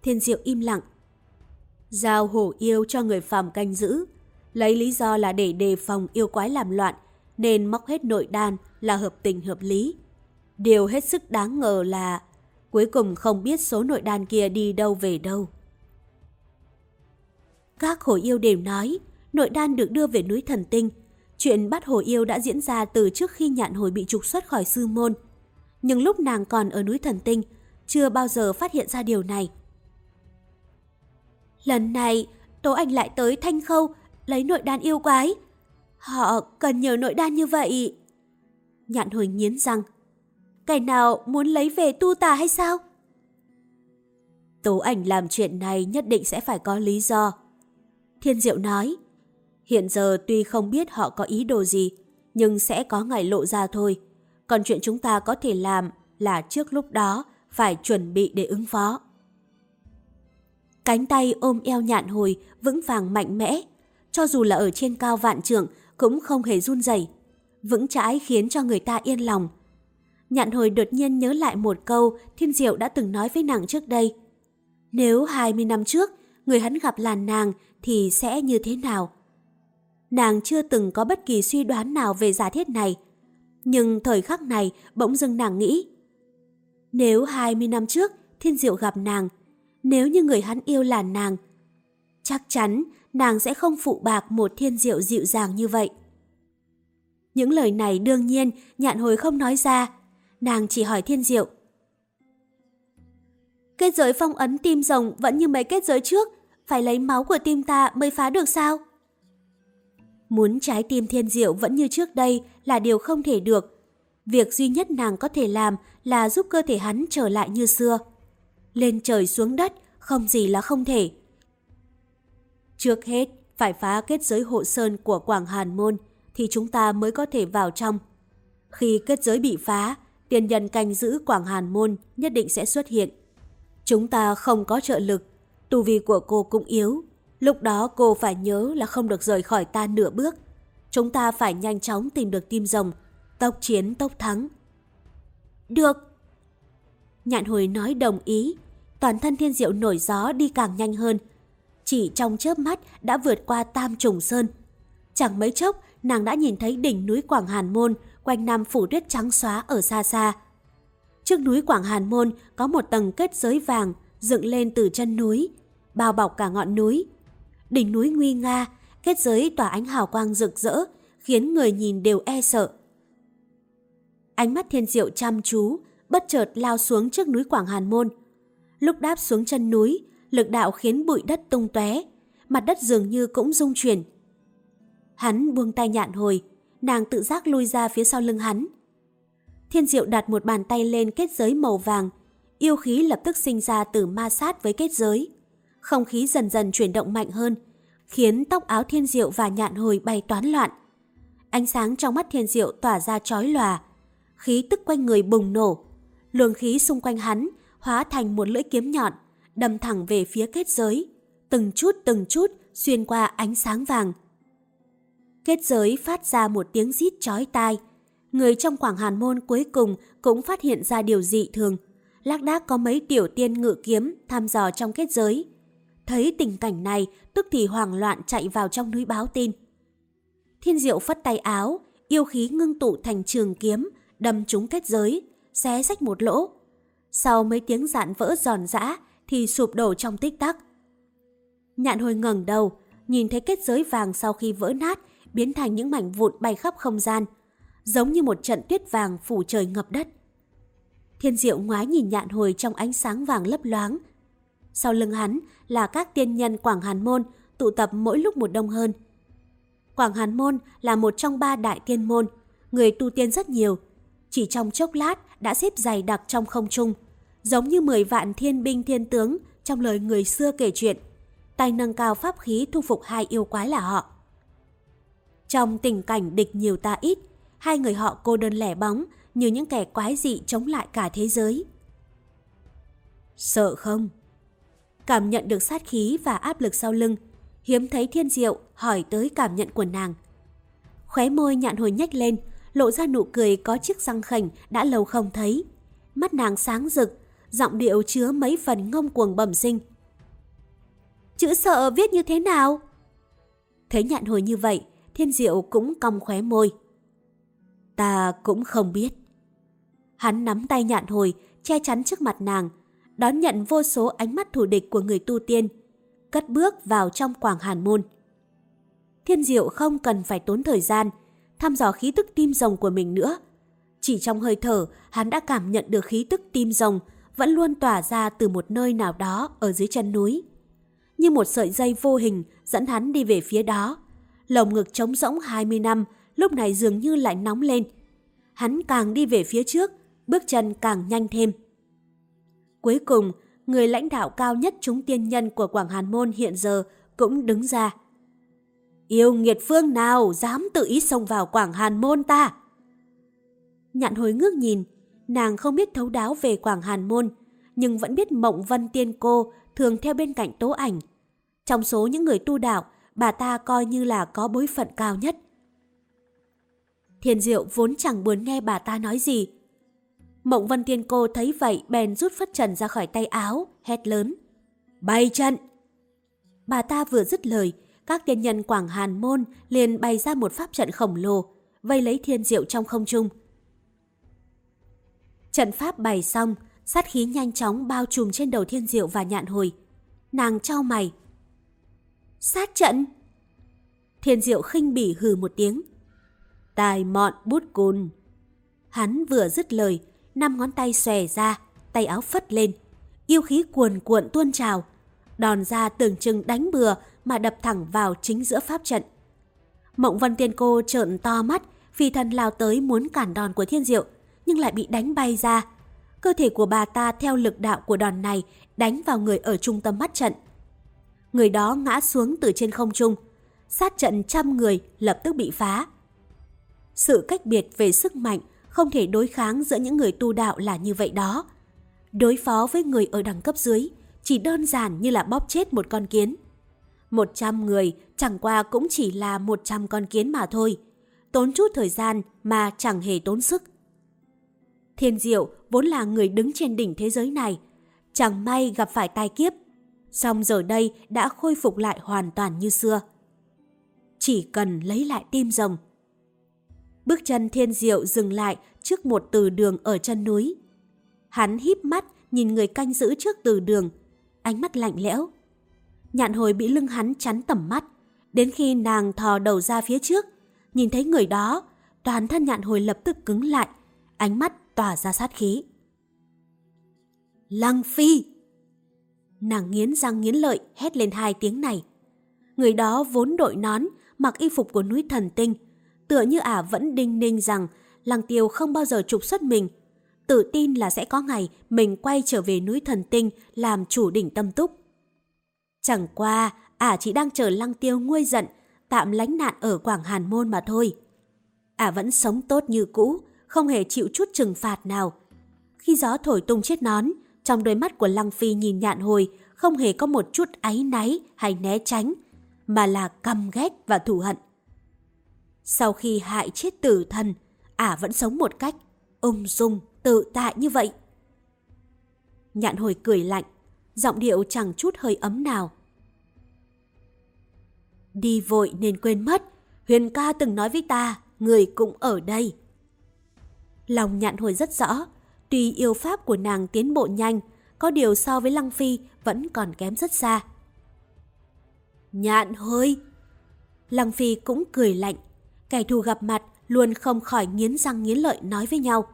Thiên Diệu im lặng. Giao hổ yêu cho người phàm canh giữ, lấy lý do là để đề phòng yêu quái làm loạn, nên móc hết nội đan là hợp tình hợp lý. Điều hết sức đáng ngờ là cuối cùng không biết số nội đan kia đi đâu về đâu. Các hồ yêu đều nói nội đan được đưa về núi thần tinh. Chuyện bắt hồ yêu đã diễn ra từ trước khi nhạn hồi bị trục xuất khỏi sư môn. Nhưng lúc nàng còn ở núi thần tinh, chưa bao giờ phát hiện ra điều này. Lần này, Tố Anh lại tới Thanh Khâu lấy nội đan yêu quái. Họ cần nhờ nội đan như vậy. Nhạn hồi nghiến răng. Cái nào muốn lấy về tu tà hay sao? Tố ảnh làm chuyện này nhất định sẽ phải có lý do. Thiên Diệu nói, hiện giờ tuy không biết họ có ý đồ gì, nhưng sẽ có ngày lộ ra thôi. Còn chuyện chúng ta có thể làm là trước lúc đó phải chuẩn bị để ứng phó. Cánh tay ôm eo nhạn hồi, vững vàng mạnh mẽ. Cho dù là ở trên cao vạn trượng, cũng không hề run rẩy Vững chãi khiến cho người ta yên lòng. Nhạn hồi đột nhiên nhớ lại một câu Thiên Diệu đã từng nói với nàng trước đây. Nếu 20 năm trước, người hắn gặp là nàng thì sẽ như thế nào? Nàng chưa từng có bất kỳ suy đoán nào về giả thiết này. Nhưng thời khắc này bỗng dưng nàng nghĩ. Nếu 20 năm trước Thiên Diệu gặp nàng, nếu như người hắn yêu là nàng, chắc chắn nàng sẽ không phụ bạc một Thiên Diệu dịu dàng như vậy. Những lời này đương nhiên nhạn hồi không nói ra, nàng chỉ hỏi Thiên Diệu. Kết giới phong ấn tim rồng vẫn như mấy kết giới trước, phải lấy máu của tim ta mới phá được sao? Muốn trái tim thiên diệu vẫn như trước đây là điều không thể được. Việc duy nhất nàng có thể làm là giúp cơ thể hắn trở lại như xưa. Lên trời xuống đất, không gì là không thể. Trước hết, phải phá kết giới hộ sơn của Quảng Hàn Môn thì chúng ta mới có thể vào trong. Khi kết giới bị phá, tiền nhân canh giữ Quảng Hàn Môn nhất định sẽ xuất hiện. Chúng ta không có trợ lực, Tu vi của cô cũng yếu. Lúc đó cô phải nhớ là không được rời khỏi ta nửa bước. Chúng ta phải nhanh chóng tìm được tim rồng, tốc chiến tốc thắng. Được. Nhạn hồi nói đồng ý. Toàn thân thiên diệu nổi gió đi càng nhanh hơn. Chỉ trong chớp mắt đã vượt qua tam trùng sơn. Chẳng mấy chốc, nàng đã nhìn thấy đỉnh núi Quảng Hàn Môn quanh năm phủ tuyết trắng xóa ở xa xa. Trước núi Quảng Hàn Môn có một tầng kết giới vàng dựng lên từ chân núi, bao bọc cả ngọn núi. Đỉnh núi nguy nga, kết giới tỏa ánh hào quang rực rỡ, khiến người nhìn đều e sợ. Ánh mắt thiên diệu chăm chú, bất chợt lao xuống trước núi Quảng Hàn Môn. Lúc đáp xuống chân núi, lực đạo khiến bụi đất tung tóe, mặt đất dường như cũng rung chuyển. Hắn buông tay nhạn hồi, nàng tự giác lui ra phía sau lưng hắn. Thiên diệu đặt một bàn tay lên kết giới màu vàng, yêu khí lập tức sinh ra từ ma sát với kết giới. Không khí dần dần chuyển động mạnh hơn, khiến tóc áo thiên diệu và nhạn hồi bay toán loạn. Ánh sáng trong mắt thiên diệu tỏa ra chói lòa, khí tức quanh người bùng nổ. Luồng khí xung quanh hắn hóa thành một lưỡi kiếm nhọn, đâm thẳng về phía kết giới, từng chút từng chút xuyên qua ánh sáng vàng. Kết giới phát ra một tiếng rít chói tai, người trong Quảng Hàn Môn cuối cùng cũng phát hiện ra điều dị thường. Lác đác có mấy tiểu tiên ngự kiếm thăm dò trong kết giới. Thấy tình cảnh này, tức thì hoảng loạn chạy vào trong núi báo tin. Thiên diệu phất tay áo, yêu khí ngưng tụ thành trường kiếm, đâm trúng kết giới, xé rách một lỗ. Sau mấy tiếng dạn vỡ giòn giã thì sụp đổ trong tích tắc. Nhạn hồi ngẩng đầu, nhìn thấy kết giới vàng sau khi vỡ nát biến thành những mảnh vụn bay khắp không gian, giống như một trận tuyết vàng phủ trời ngập đất. Thiên diệu ngoái nhìn nhạn hồi trong ánh sáng vàng lấp loáng. Sau lưng hắn là các tiên nhân Quảng Hàn Môn tụ tập mỗi lúc một đông hơn. Quảng Hàn Môn là một trong ba đại tiên môn, người tu tiên rất nhiều. Chỉ trong chốc lát đã xếp dày đặc trong không trung, giống như 10 vạn thiên binh thiên tướng trong lời người xưa kể chuyện. Tay nâng cao pháp khí thu phục hai yêu quái là họ. Trong tình cảnh địch nhiều ta ít, hai người họ cô đơn lẻ bóng như những kẻ quái dị chống lại cả thế giới. Sợ không? Cảm nhận được sát khí và áp lực sau lưng, hiếm thấy thiên diệu hỏi tới cảm nhận của nàng. Khóe môi nhạn hồi nhếch lên, lộ ra nụ cười có chiếc răng khảnh đã lâu không thấy. Mắt nàng sáng rực, giọng điệu chứa mấy phần ngông cuồng bẩm sinh. Chữ sợ viết như thế nào? Thấy nhạn hồi như vậy, thiên diệu cũng cong khóe môi. Ta cũng không biết. Hắn nắm tay nhạn hồi, che chắn trước mặt nàng, đón nhận vô số ánh mắt thù địch của người tu tiên, cất bước vào trong quảng hàn môn. Thiên diệu không cần phải tốn thời gian, thăm dò khí tức tim rồng của mình nữa. Chỉ trong hơi thở, hắn đã cảm nhận được khí tức tim rồng vẫn luôn tỏa ra từ một nơi nào đó ở dưới chân núi. Như một sợi dây vô hình dẫn hắn đi về phía đó. Lồng ngực trống rỗng 20 năm, lúc này dường như lại nóng lên. Hắn càng đi về phía trước, bước chân càng nhanh thêm. Cuối cùng, người lãnh đạo cao nhất chúng tiên nhân của Quảng Hàn Môn hiện giờ cũng đứng ra. Yêu nghiệt phương nào dám tự ý xông vào Quảng Hàn Môn ta? Nhạn hối ngước nhìn, nàng không biết thấu đáo về Quảng Hàn Môn, nhưng vẫn biết Mộng Vân Tiên Cô thường theo bên cạnh tố ảnh. Trong số những người tu đạo, bà ta coi như là có bối phận cao nhất. Thiên Diệu vốn chẳng buồn nghe bà ta nói gì. Mộng Vân Thiên Cô thấy vậy bèn rút phất trần ra khỏi tay áo, hét lớn. Bay trận! Bà ta vừa dứt lời, các tiên nhân Quảng Hàn Môn liền bày ra một pháp trận khổng lồ, vây lấy Thiên Diệu trong không trung. Trận pháp bày xong, sát khí nhanh chóng bao trùm trên đầu Thiên Diệu và Nhạn Hồi. Nàng trao mày. Sát trận! Thiên Diệu khinh bỉ hừ một tiếng. Tài mọn bút cùn. Hắn vừa dứt lời, năm ngón tay xòe ra, tay áo phất lên. Yêu khí cuồn cuộn tuôn trào. Đòn ra tưởng chừng đánh bừa mà đập thẳng vào chính giữa pháp trận. Mộng Vân Tiên Cô trợn to mắt, phi thần lao tới muốn cản đòn của Thiên Diệu, nhưng lại bị đánh bay ra. Cơ thể của bà ta theo lực đạo của đòn này đánh vào người ở trung tâm mắt trận. Người đó ngã xuống từ trên không trung. Sát trận trăm người lập tức bị phá. Sự cách biệt về sức mạnh không thể đối kháng giữa những người tu đạo là như vậy đó. Đối phó với người ở đẳng cấp dưới chỉ đơn giản như là bóp chết một con kiến. Một trăm người chẳng qua cũng chỉ là một trăm con kiến mà thôi. Tốn chút thời gian mà chẳng hề tốn sức. Thiên Diệu vốn là người đứng trên đỉnh thế giới này. Chẳng may gặp phải tai kiếp. Xong giờ đây đã khôi phục lại hoàn toàn như xưa. Chỉ cần lấy lại tim rồng. Bước chân Thiên Diệu dừng lại trước một từ đường ở chân núi. Hắn híp mắt nhìn người canh giữ trước từ đường. Ánh mắt lạnh lẽo. Nhạn hồi bị lưng hắn chắn tầm mắt. Đến khi nàng thò đầu ra phía trước, nhìn thấy người đó, toàn thân nhạn hồi lập tức cứng lại, ánh mắt tỏa ra sát khí. Lăng Phi! Nàng nghiến răng nghiến lợi hét lên hai tiếng này. Người đó vốn đội nón, mặc y phục của núi thần tinh. Tựa như ả vẫn đinh ninh rằng Lăng Tiêu không bao giờ trục xuất mình. Tự tin là sẽ có ngày mình quay trở về núi thần tinh làm chủ đỉnh tâm túc. Chẳng qua, ả chỉ đang chờ Lăng Tiêu nguôi giận, tạm lánh nạn ở Quảng Hàn Môn mà thôi. Ả vẫn sống tốt như cũ, không hề chịu chút trừng phạt nào. Khi gió thổi tung chiếc nón, trong đôi mắt của Lăng Phi nhìn nhạn hồi không hề có một chút áy náy hay né tránh, mà là căm ghét và thù hận. Sau khi hại chết tử thần, ả vẫn sống một cách ung dung, tự tại như vậy. Nhạn hồi cười lạnh, giọng điệu chẳng chút hơi ấm nào. Đi vội nên quên mất, Huyền ca từng nói với ta, người cũng ở đây. Lòng nhạn hồi rất rõ, tuy yêu pháp của nàng tiến bộ nhanh, có điều so với Lăng Phi vẫn còn kém rất xa. Nhạn hồi! Lăng Phi cũng cười lạnh, kẻ thù gặp mặt luôn không khỏi nghiến răng nghiến lợi nói với nhau.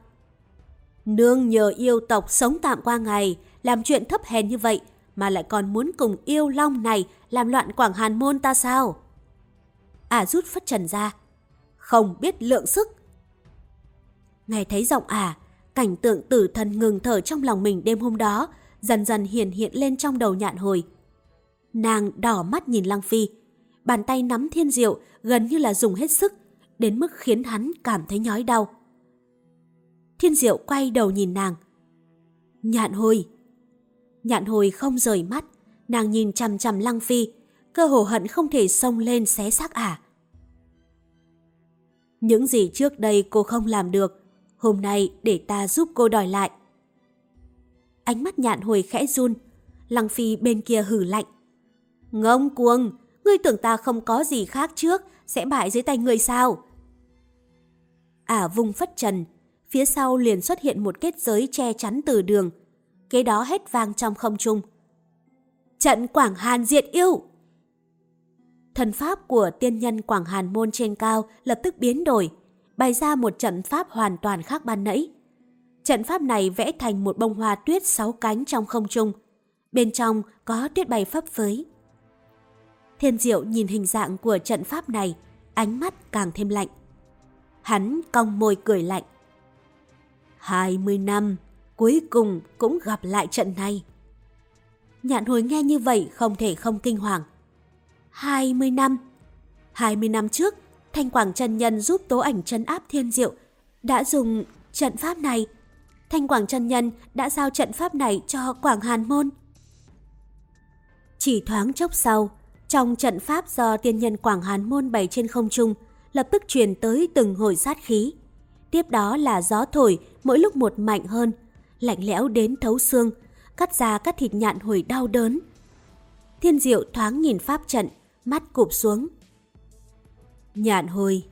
Nương nhờ yêu tộc sống tạm qua ngày, làm chuyện thấp hèn như vậy mà lại còn muốn cùng yêu long này làm loạn Quảng Hàn Môn ta sao? À rút phất trần ra. Không biết lượng sức. Nghe thấy giọng à, cảnh tượng tử thần ngừng thở trong lòng mình đêm hôm đó dần dần hiện hiện lên trong đầu nhạn hồi. Nàng đỏ mắt nhìn Lăng Phi, bàn tay nắm thiên diệu gần như là dùng hết sức, đến mức khiến hắn cảm thấy nhói đau. Thiên diệu quay đầu nhìn nàng. Nhạn hồi. Nhạn hồi không rời mắt, nàng nhìn chằm chằm Lăng Phi, cơ hồ hận không thể xông lên xé xác ả. Những gì trước đây cô không làm được, hôm nay để ta giúp cô đòi lại. Ánh mắt nhạn hồi khẽ run, Lăng Phi bên kia hử lạnh. Ngông cuồng, ngươi tưởng ta không có gì khác trước, sẽ bại dưới tay ngươi sao? Ả vùng phất trần, phía sau liền xuất hiện một kết giới che chắn từ đường. Kế đó hết vang trong không trung. Trận Quảng Hàn diệt yêu! Thần pháp của tiên nhân Quảng Hàn Môn trên cao lập tức biến đổi, bày ra một trận pháp hoàn toàn khác ban nãy. Trận pháp này vẽ thành một bông hoa tuyết sáu cánh trong không trung. Bên trong có tuyết bay phấp phới. Thiên diệu nhìn hình dạng của trận pháp này, ánh mắt càng thêm lạnh. Hắn cong môi cười lạnh. 20 năm, cuối cùng cũng gặp lại trận này. Nhạn hồi nghe như vậy không thể không kinh hoàng. 20 năm. 20 năm trước, Thanh Quảng chân Nhân giúp tố ảnh trấn áp thiên diệu, đã dùng trận pháp này. Thanh Quảng chân Nhân đã giao trận pháp này cho Quảng Hàn Môn. Chỉ thoáng chốc sau, trong trận pháp do tiên nhân Quảng Hàn Môn bày trên không trung, lập tức truyền tới từng hồi sát khí. Tiếp đó là gió thổi mỗi lúc một mạnh hơn, lạnh lẽo đến thấu xương, cắt ra các thịt nhạn hồi đau đớn. Thiên diệu thoáng nhìn pháp trận, mắt cụp xuống. Nhạn hồi.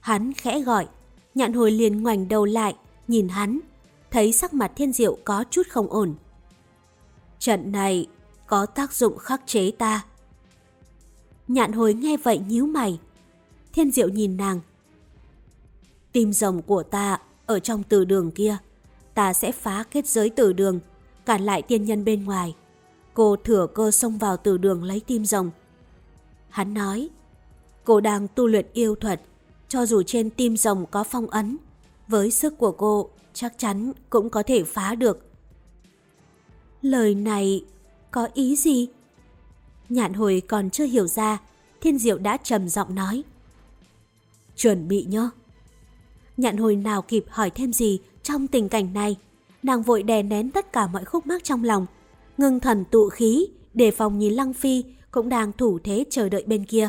Hắn khẽ gọi, nhạn hồi liền ngoảnh đầu lại, nhìn hắn, thấy sắc mặt thiên diệu có chút không ổn. Trận này có tác dụng khắc chế ta. Nhạn hồi nghe vậy nhíu mày. Thiên diệu nhìn nàng. Tim rồng của ta ở trong từ đường kia. Ta sẽ phá kết giới từ đường, cản lại tiên nhân bên ngoài. Cô thừa cơ xông vào từ đường lấy tim rồng. Hắn nói, cô đang tu luyện yêu thuật, cho dù trên tim rồng có phong ấn, với sức của cô chắc chắn cũng có thể phá được. Lời này có ý gì? Nhạn hồi còn chưa hiểu ra, thiên diệu đã trầm giọng nói. Chuẩn bị nhớ. Nhạn hồi nào kịp hỏi thêm gì trong tình cảnh này. Nàng vội đè nén tất cả mọi khúc mắc trong lòng, ngưng thần tụ khí, để phòng nhìn Lăng Phi cũng đang thủ thế chờ đợi bên kia.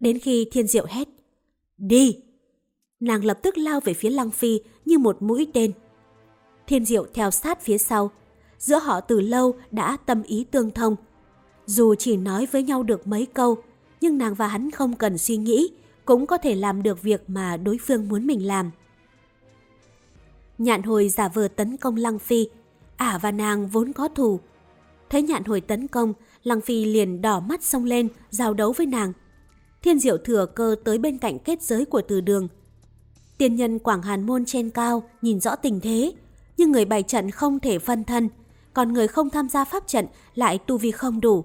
Đến khi thiên diệu hét, đi! Nàng lập tức lao về phía Lăng Phi như một mũi tên. Thiên diệu theo sát phía sau, giữa họ từ lâu đã tâm ý tương thông. Dù chỉ nói với nhau được mấy câu, nhưng nàng và hắn không cần suy nghĩ, cũng có thể làm được việc mà đối phương muốn mình làm. Nhạn hồi giả vờ tấn công Lăng Phi, ả và nàng vốn có thù. Thấy nhạn hồi tấn công, Lăng Phi liền đỏ mắt xông lên, giao đấu với nàng. Thiên diệu thừa cơ tới bên cạnh kết giới của từ đường. Tiên nhân Quảng Hàn Môn trên cao nhìn rõ tình thế, nhưng người bày trận không thể phân thân, còn người không tham gia pháp trận lại tu vi không đủ.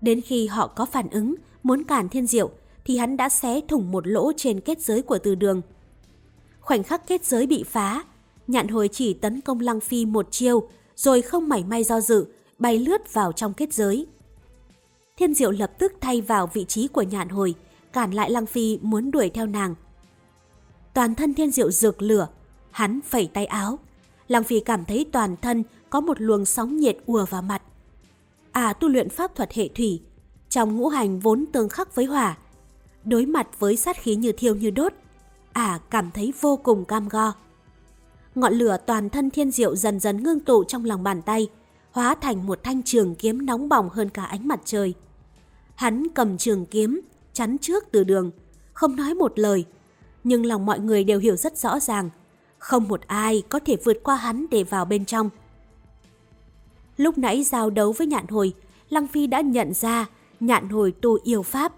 Đến khi họ có phản ứng, muốn cản thiên diệu, thì hắn đã xé thủng một lỗ trên kết giới của từ đường. Khoảnh khắc kết giới bị phá, nhạn hồi chỉ tấn công Lăng Phi một chiêu, rồi không mảy may do dự, bay lướt vào trong kết giới. Thiên diệu lập tức thay vào vị trí của nhạn hồi, cản lại Lăng Phi muốn đuổi theo nàng. Toàn thân thiên diệu rực lửa, hắn phẩy tay áo. Lăng Phi cảm thấy toàn thân có một luồng sóng nhiệt ùa vào mặt. À tu luyện pháp thuật hệ thủy, trong ngũ hành vốn tương khắc với hỏa. Đối mặt với sát khí như thiêu như đốt. ả à cảm thấy vô cùng cam go. Ngọn lửa toàn thân thiên diệu dần dần ngưng tụ trong lòng bàn tay, hóa thành một thanh trường kiếm nóng bỏng hơn cả ánh mặt trời. Hắn cầm trường kiếm, chắn trước từ đường, không nói một lời. Nhưng lòng mọi người đều hiểu rất rõ ràng, không một ai có thể vượt qua hắn để vào bên trong. Lúc nãy giao đấu với nhạn hồi, Lăng Phi đã nhận ra nhạn hồi tu yêu pháp.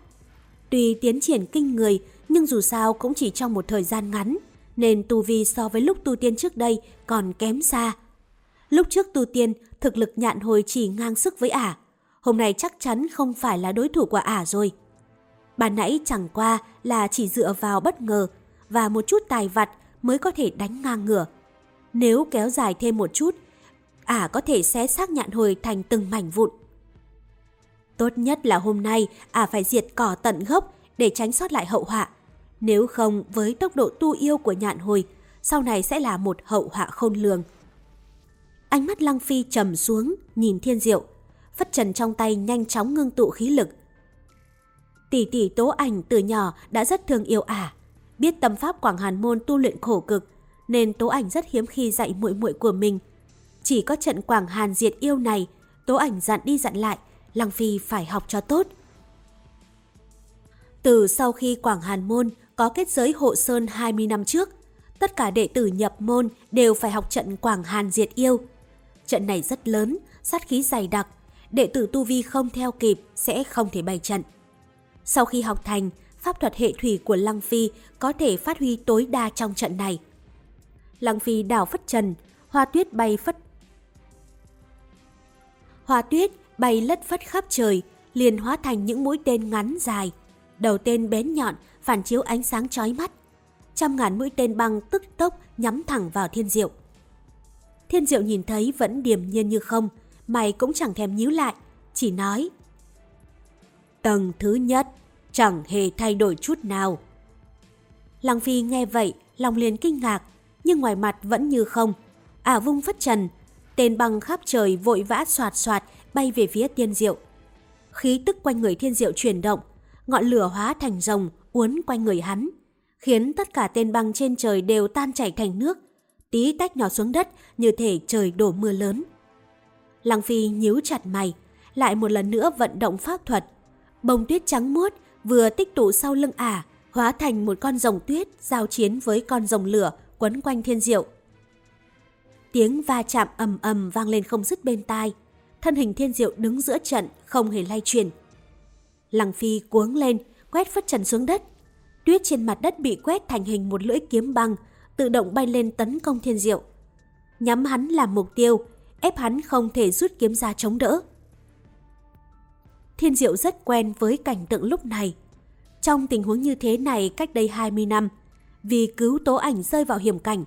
Tuy tiến triển kinh người, nhưng dù sao cũng chỉ trong một thời gian ngắn, nên tu vi so với lúc tu tiên trước đây còn kém xa. Lúc trước tu tiên, thực lực nhạn hồi chỉ ngang sức với ả. Hôm nay chắc chắn không phải là đối thủ của ả rồi. Bà nãy chẳng qua là chỉ dựa vào bất ngờ và một chút tài vặt mới có thể đánh ngang ngửa. Nếu kéo dài thêm một chút, ả có thể xé xác nhạn hồi thành từng mảnh vụn. Tốt nhất là hôm nay ả phải diệt cỏ tận gốc để tránh sót lại hậu họa. Nếu không, với tốc độ tu yêu của nhạn hồi, sau này sẽ là một hậu họa khôn lường. Ánh mắt Lăng Phi trầm xuống, nhìn thiên diệu. Phất trần trong tay nhanh chóng ngưng tụ khí lực. Tỷ tỷ tố ảnh từ nhỏ đã rất thương yêu ả. Biết tâm pháp Quảng Hàn Môn tu luyện khổ cực, nên tố ảnh rất hiếm khi dạy muội muội của mình. Chỉ có trận Quảng Hàn diệt yêu này, tố ảnh dặn đi dặn lại, Lăng Phi phải học cho tốt. Từ sau khi Quảng Hàn Môn có kết giới hộ sơn 20 năm trước, tất cả đệ tử nhập môn đều phải học trận Quảng Hàn diệt yêu. Trận này rất lớn, sát khí dày đặc, đệ tử tu vi không theo kịp sẽ không thể bày trận. Sau khi học thành, pháp thuật hệ thủy của Lăng Phi có thể phát huy tối đa trong trận này. Lăng Phi đảo phất trần, hoa tuyết bay phất. Hoa tuyết bay lất phất khắp trời, liền hóa thành những mũi tên ngắn dài. Đầu tên bén nhọn, phản chiếu ánh sáng chói mắt. Trăm ngàn mũi tên băng tức tốc nhắm thẳng vào thiên diệu. Thiên diệu nhìn thấy vẫn điềm nhiên như không, mày cũng chẳng thèm nhíu lại, chỉ nói. Tầng thứ nhất, chẳng hề thay đổi chút nào. Lăng Phi nghe vậy, lòng liền kinh ngạc, nhưng ngoài mặt vẫn như không. Ả à vung phất trần, tên băng khắp trời vội vã soạt soạt bay về phía thiên diệu. Khí tức quanh người thiên diệu chuyển động, ngọn lửa hóa thành rồng uốn quanh người hắn, khiến tất cả tên băng trên trời đều tan chảy thành nước, tí tách nhỏ xuống đất như thể trời đổ mưa lớn. Lăng Phi nhíu chặt mày, lại một lần nữa vận động pháp thuật. Bông tuyết trắng muốt vừa tích tụ sau lưng ả, hóa thành một con rồng tuyết giao chiến với con rồng lửa quấn quanh thiên diệu. Tiếng va chạm ầm ầm vang lên không dứt bên tai. Thân hình thiên diệu đứng giữa trận, không hề lay chuyển. Lăng Phi cuống lên, quét phất trần xuống đất. Tuyết trên mặt đất bị quét thành hình một lưỡi kiếm băng, tự động bay lên tấn công thiên diệu. Nhắm hắn làm mục tiêu, ép hắn không thể rút kiếm ra chống đỡ. Thiên diệu rất quen với cảnh tượng lúc này. Trong tình huống như thế này cách đây 20 năm, vì cứu tố ảnh rơi vào hiểm cảnh,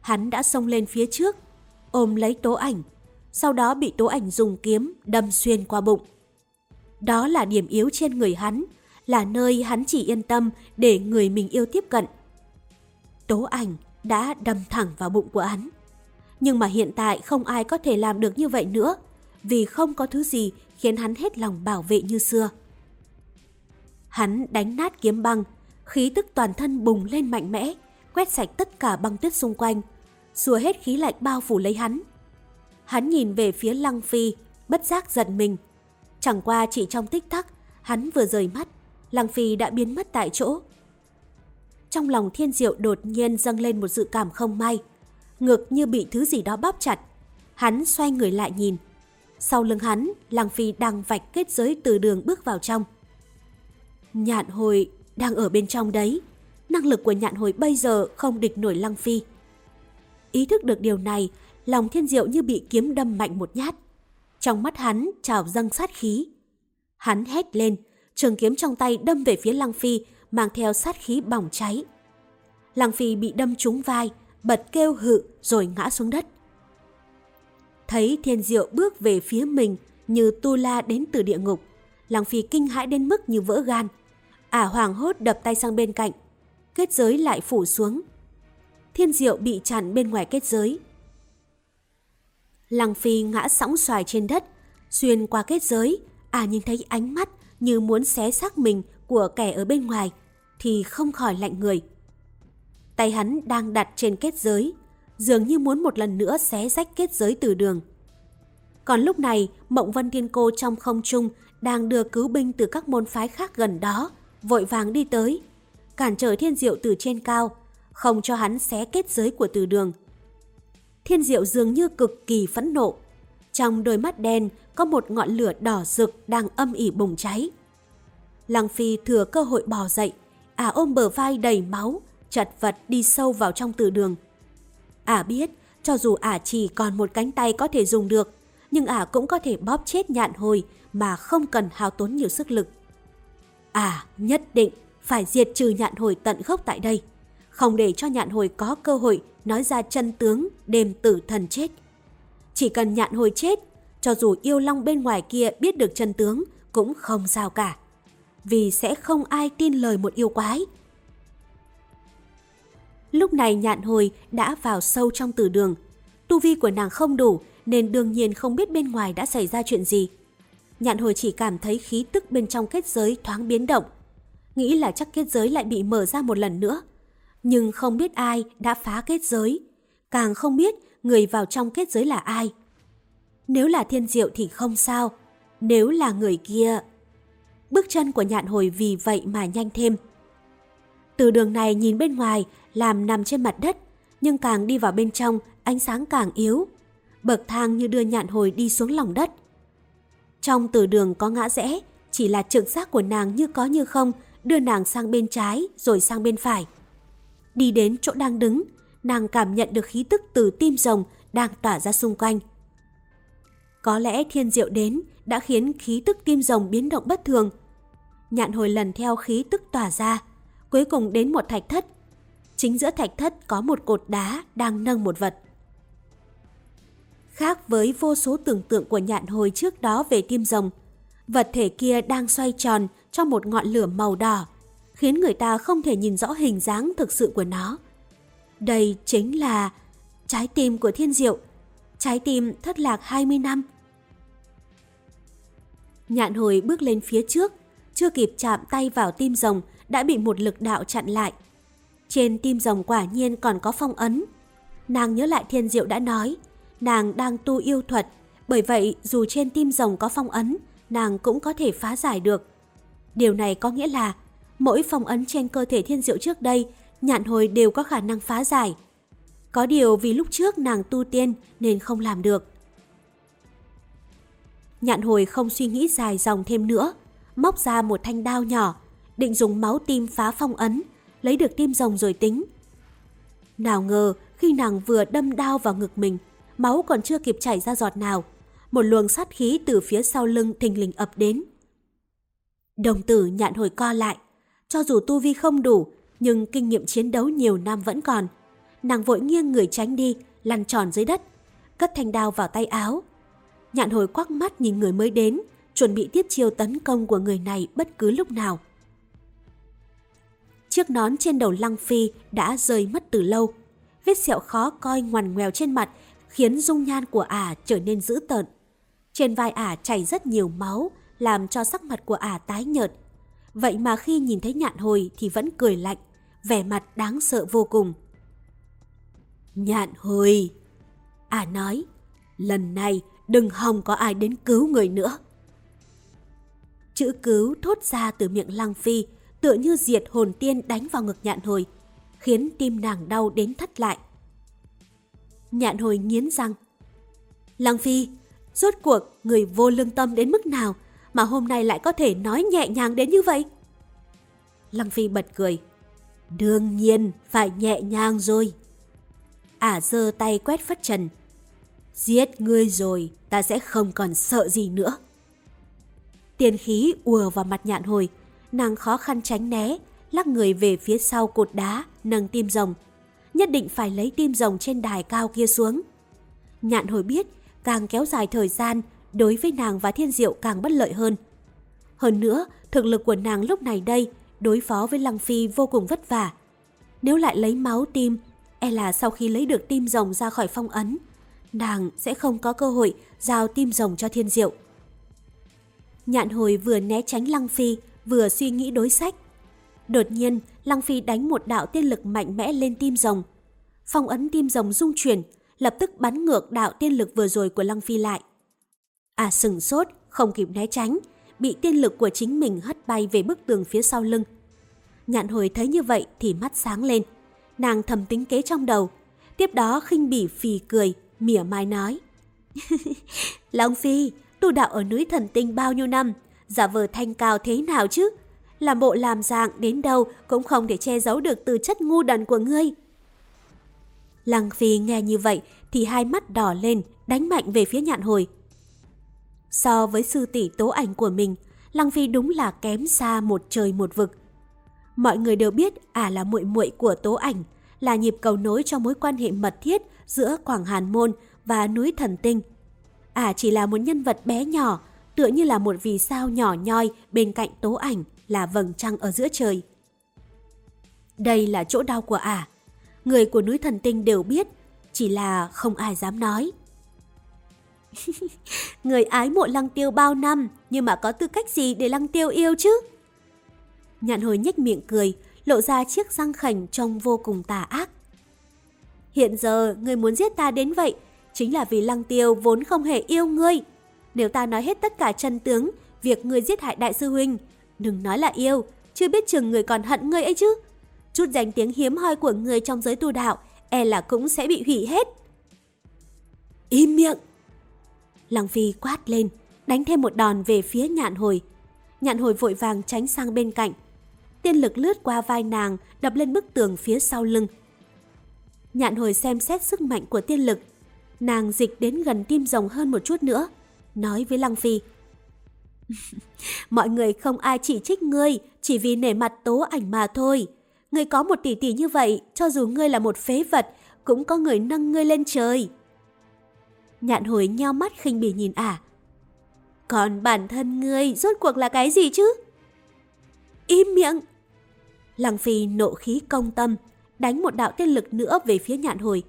hắn đã xông lên phía trước, ôm lấy tố ảnh, sau đó bị tố ảnh dùng kiếm đâm xuyên qua bụng. Đó là điểm yếu trên người hắn, là nơi hắn chỉ yên tâm để người mình yêu tiếp cận. Tố ảnh đã đâm thẳng vào bụng của hắn. Nhưng mà hiện tại không ai có thể làm được như vậy nữa, vì không có thứ gì khiến hắn hết lòng bảo vệ như xưa. Hắn đánh nát kiếm băng, khí tức toàn thân bùng lên mạnh mẽ, quét sạch tất cả băng tuyết xung quanh, xua hết khí lạnh bao phủ lấy hắn. Hắn nhìn về phía Lăng Phi, bất giác giận mình. Chẳng qua chỉ trong tích tắc, hắn vừa rời mắt, Lăng Phi đã biến mất tại chỗ. Trong lòng thiên diệu đột nhiên dâng lên một dự cảm không may. Ngực như bị thứ gì đó bóp chặt. Hắn xoay người lại nhìn. Sau lưng hắn, Lăng Phi đang vạch kết giới từ đường bước vào trong. Nhạn hồi đang ở bên trong đấy. Năng lực của nhạn hồi bây giờ không địch nổi Lăng Phi. Ý thức được điều này, lòng thiên diệu như bị kiếm đâm mạnh một nhát. Trong mắt hắn trào dâng sát khí. Hắn hét lên, trường kiếm trong tay đâm về phía Lăng Phi, mang theo sát khí bỏng cháy. Lăng Phi bị đâm trúng vai, bật kêu hự rồi ngã xuống đất. Thấy thiên diệu bước về phía mình như tu la đến từ địa ngục. Lăng Phi kinh hãi đến mức như vỡ gan. Ả à hoàng hốt đập tay sang bên cạnh. Kết giới lại phủ xuống. Thiên diệu bị chặn bên ngoài kết giới. Lăng Phi ngã sóng xoài trên đất, xuyên qua kết giới, à nhìn thấy ánh mắt như muốn xé xác mình của kẻ ở bên ngoài, thì không khỏi lạnh người. Tay hắn đang đặt trên kết giới, dường như muốn một lần nữa xé rách kết giới từ đường. Còn lúc này, Mộng Vân Thiên Cô trong không trung đang đưa cứu binh từ các môn phái khác gần đó, vội vàng đi tới, cản trở Thiên Diệu từ trên cao, không cho hắn xé kết giới của từ đường. Thiên Diệu dường như cực kỳ phẫn nộ. Trong đôi mắt đen có một ngọn lửa đỏ rực đang âm ỉ bùng cháy. Lăng Phi thừa cơ hội bò dậy, ả ôm bờ vai đầy máu, chật vật đi sâu vào trong từ đường. Ả biết, cho dù ả chỉ còn một cánh tay có thể dùng được, nhưng ả cũng có thể bóp chết nhạn hồi mà không cần hao tốn nhiều sức lực. Ả nhất định phải diệt trừ nhạn hồi tận gốc tại đây, không để cho nhạn hồi có cơ hội nói ra chân tướng đêm tử thần chết. Chỉ cần nhạn hồi chết, cho dù yêu long bên ngoài kia biết được chân tướng cũng không sao cả. Vì sẽ không ai tin lời một yêu quái. Lúc này nhạn hồi đã vào sâu trong tử đường. Tu vi của nàng không đủ nên đương nhiên không biết bên ngoài đã xảy ra chuyện gì. Nhạn hồi chỉ cảm thấy khí tức bên trong kết giới thoáng biến động. Nghĩ là chắc kết giới lại bị mở ra một lần nữa. Nhưng không biết ai đã phá kết giới. Càng không biết người vào trong kết giới là ai. Nếu là thiên diệu thì không sao. Nếu là người kia... Bước chân của nhạn hồi vì vậy mà nhanh thêm. Từ đường này nhìn bên ngoài làm nằm trên mặt đất, nhưng càng đi vào bên trong ánh sáng càng yếu. Bậc thang như đưa nhạn hồi đi xuống lòng đất. Trong từ đường có ngã rẽ, chỉ là trực giác của nàng như có như không đưa nàng sang bên trái rồi sang bên phải. Đi đến chỗ đang đứng, nàng cảm nhận được khí tức từ tim rồng đang tỏa ra xung quanh. Có lẽ thiên diệu đến đã khiến khí tức tim rồng biến động bất thường. Nhạn hồi lần theo khí tức tỏa ra, cuối cùng đến một thạch thất. Chính giữa thạch thất có một cột đá đang nâng một vật. Khác với vô số tưởng tượng của nhạn hồi trước đó về tim rồng, vật thể kia đang xoay tròn trong một ngọn lửa màu đỏ, khiến người ta không thể nhìn rõ hình dáng thực sự của nó. Đây chính là trái tim của thiên diệu, trái tim thất lạc 20 năm. Nhạn hồi bước lên phía trước, chưa kịp chạm tay vào tim rồng đã bị một lực đạo chặn lại. Trên tim rồng quả nhiên còn có phong ấn. Nàng nhớ lại thiên diệu đã nói, nàng đang tu yêu thuật, bởi vậy dù trên tim rồng có phong ấn, nàng cũng có thể phá giải được. Điều này có nghĩa là mỗi phong ấn trên cơ thể thiên diệu trước đây, nhạn hồi đều có khả năng phá giải. Có điều vì lúc trước nàng tu tiên nên không làm được. Nhạn hồi không suy nghĩ dài dòng thêm nữa, móc ra một thanh đao nhỏ, định dùng máu tim phá phong ấn, lấy được tim rồng rồi tính. Nào ngờ khi nàng vừa đâm đao vào ngực mình, máu còn chưa kịp chảy ra giọt nào, một luồng sát khí từ phía sau lưng thình lình ập đến. Đồng tử nhạn hồi co lại, cho dù tu vi không đủ, nhưng kinh nghiệm chiến đấu nhiều năm vẫn còn. Nàng vội nghiêng người tránh đi, lăn tròn dưới đất, cất thanh đao vào tay áo. Nhạn hồi quắc mắt nhìn người mới đến, chuẩn bị tiếp chiêu tấn công của người này bất cứ lúc nào. Chiếc nón trên đầu Lăng Phi đã rơi mất từ lâu. Vết sẹo khó coi ngoằn ngoèo trên mặt khiến dung nhan của ả trở nên dữ tợn. Trên vai ả chảy rất nhiều máu, làm cho sắc mặt của ả tái nhợt. Vậy mà khi nhìn thấy nhạn hồi thì vẫn cười lạnh, vẻ mặt đáng sợ vô cùng. Nhạn hồi! à nói, lần này đừng hòng có ai đến cứu người nữa. Chữ cứu thốt ra từ miệng Lăng Phi, tựa như diệt hồn tiên đánh vào ngực nhạn hồi, khiến tim nàng đau đến thắt lại. Nhạn hồi nghiến răng. Lăng Phi, rốt cuộc người vô lương tâm đến mức nào mà hôm nay lại có thể nói nhẹ nhàng đến như vậy? Lăng Phi bật cười. Đương nhiên phải nhẹ nhàng rồi. Ả giơ tay quét phất trần. Giết ngươi rồi, ta sẽ không còn sợ gì nữa. Tiền khí ùa vào mặt nhạn hồi, nàng khó khăn tránh né, lắc người về phía sau cột đá, nâng tim rồng. Nhất định phải lấy tim rồng trên đài cao kia xuống. Nhạn hồi biết, càng kéo dài thời gian, đối với nàng và thiên diệu càng bất lợi hơn. Hơn nữa, thực lực của nàng lúc này đây, đối phó với Lăng Phi vô cùng vất vả. Nếu lại lấy máu tim, e là sau khi lấy được tim rồng ra khỏi phong ấn, nàng sẽ không có cơ hội giao tim rồng cho thiên diệu. Nhạn hồi vừa né tránh Lăng Phi, vừa suy nghĩ đối sách. Đột nhiên, Lăng Phi đánh một đạo tiên lực mạnh mẽ lên tim rồng. Phong ấn tim rồng rung chuyển, lập tức bắn ngược đạo tiên lực vừa rồi của Lăng Phi lại. À sừng sốt, không kịp né tránh, bị tiên lực của chính mình hất bay về bức tường phía sau lưng. Nhạn hồi thấy như vậy thì mắt sáng lên. Nàng thầm tính kế trong đầu. Tiếp đó khinh bỉ phì cười, mỉa mai nói. Long Phi, tu đạo ở núi thần tinh bao nhiêu năm, giả vờ thanh cao thế nào chứ? Làm bộ làm dạng đến đâu cũng không thể che giấu được từ chất ngu đần của ngươi. Lăng Phi nghe như vậy thì hai mắt đỏ lên, đánh mạnh về phía nhạn hồi. So với sư tỷ tố ảnh của mình, Lăng Phi đúng là kém xa một trời một vực. Mọi người đều biết ả à là muội muội của tố ảnh, là nhịp cầu nối cho mối quan hệ mật thiết giữa Quảng Hàn Môn và núi Thần Tinh. Ả à chỉ là một nhân vật bé nhỏ, tựa như là một vì sao nhỏ nhoi bên cạnh tố ảnh là vầng trăng ở giữa trời. Đây là chỗ đau của ả. À. Người của núi Thần Tinh đều biết, chỉ là không ai dám nói. Người ái mộ lăng tiêu bao năm, nhưng mà có tư cách gì để lăng tiêu yêu chứ? Nhạn hồi nhếch miệng cười, lộ ra chiếc răng khảnh trông vô cùng tà ác. Hiện giờ, người muốn giết ta đến vậy, chính là vì lăng tiêu vốn không hề yêu ngươi. Nếu ta nói hết tất cả chân tướng, việc ngươi giết hại đại sư huynh, đừng nói là yêu, chưa biết chừng người còn hận ngươi ấy chứ. Chút danh tiếng hiếm hoi của người trong giới tu đạo, e là cũng sẽ bị hủy hết. Im miệng! Lăng Phi quát lên, đánh thêm một đòn về phía nhạn hồi. Nhạn hồi vội vàng tránh sang bên cạnh. Tiên lực lướt qua vai nàng, đập lên bức tường phía sau lưng. Nhạn hồi xem xét sức mạnh của tiên lực. Nàng dịch đến gần tim rồng hơn một chút nữa, nói với Lăng Phi. Mọi người không ai chỉ trích ngươi, chỉ vì nể mặt tố ảnh mà thôi. Ngươi có một tỷ tỷ như vậy, cho dù ngươi là một phế vật, cũng có người nâng ngươi lên trời. Nhạn hồi nheo mắt khinh bỉ nhìn ả. Còn bản thân ngươi rốt cuộc là cái gì chứ? Im miệng! Lăng Phi nộ khí công tâm, đánh một đạo tiên lực nữa về phía nhạn hồi.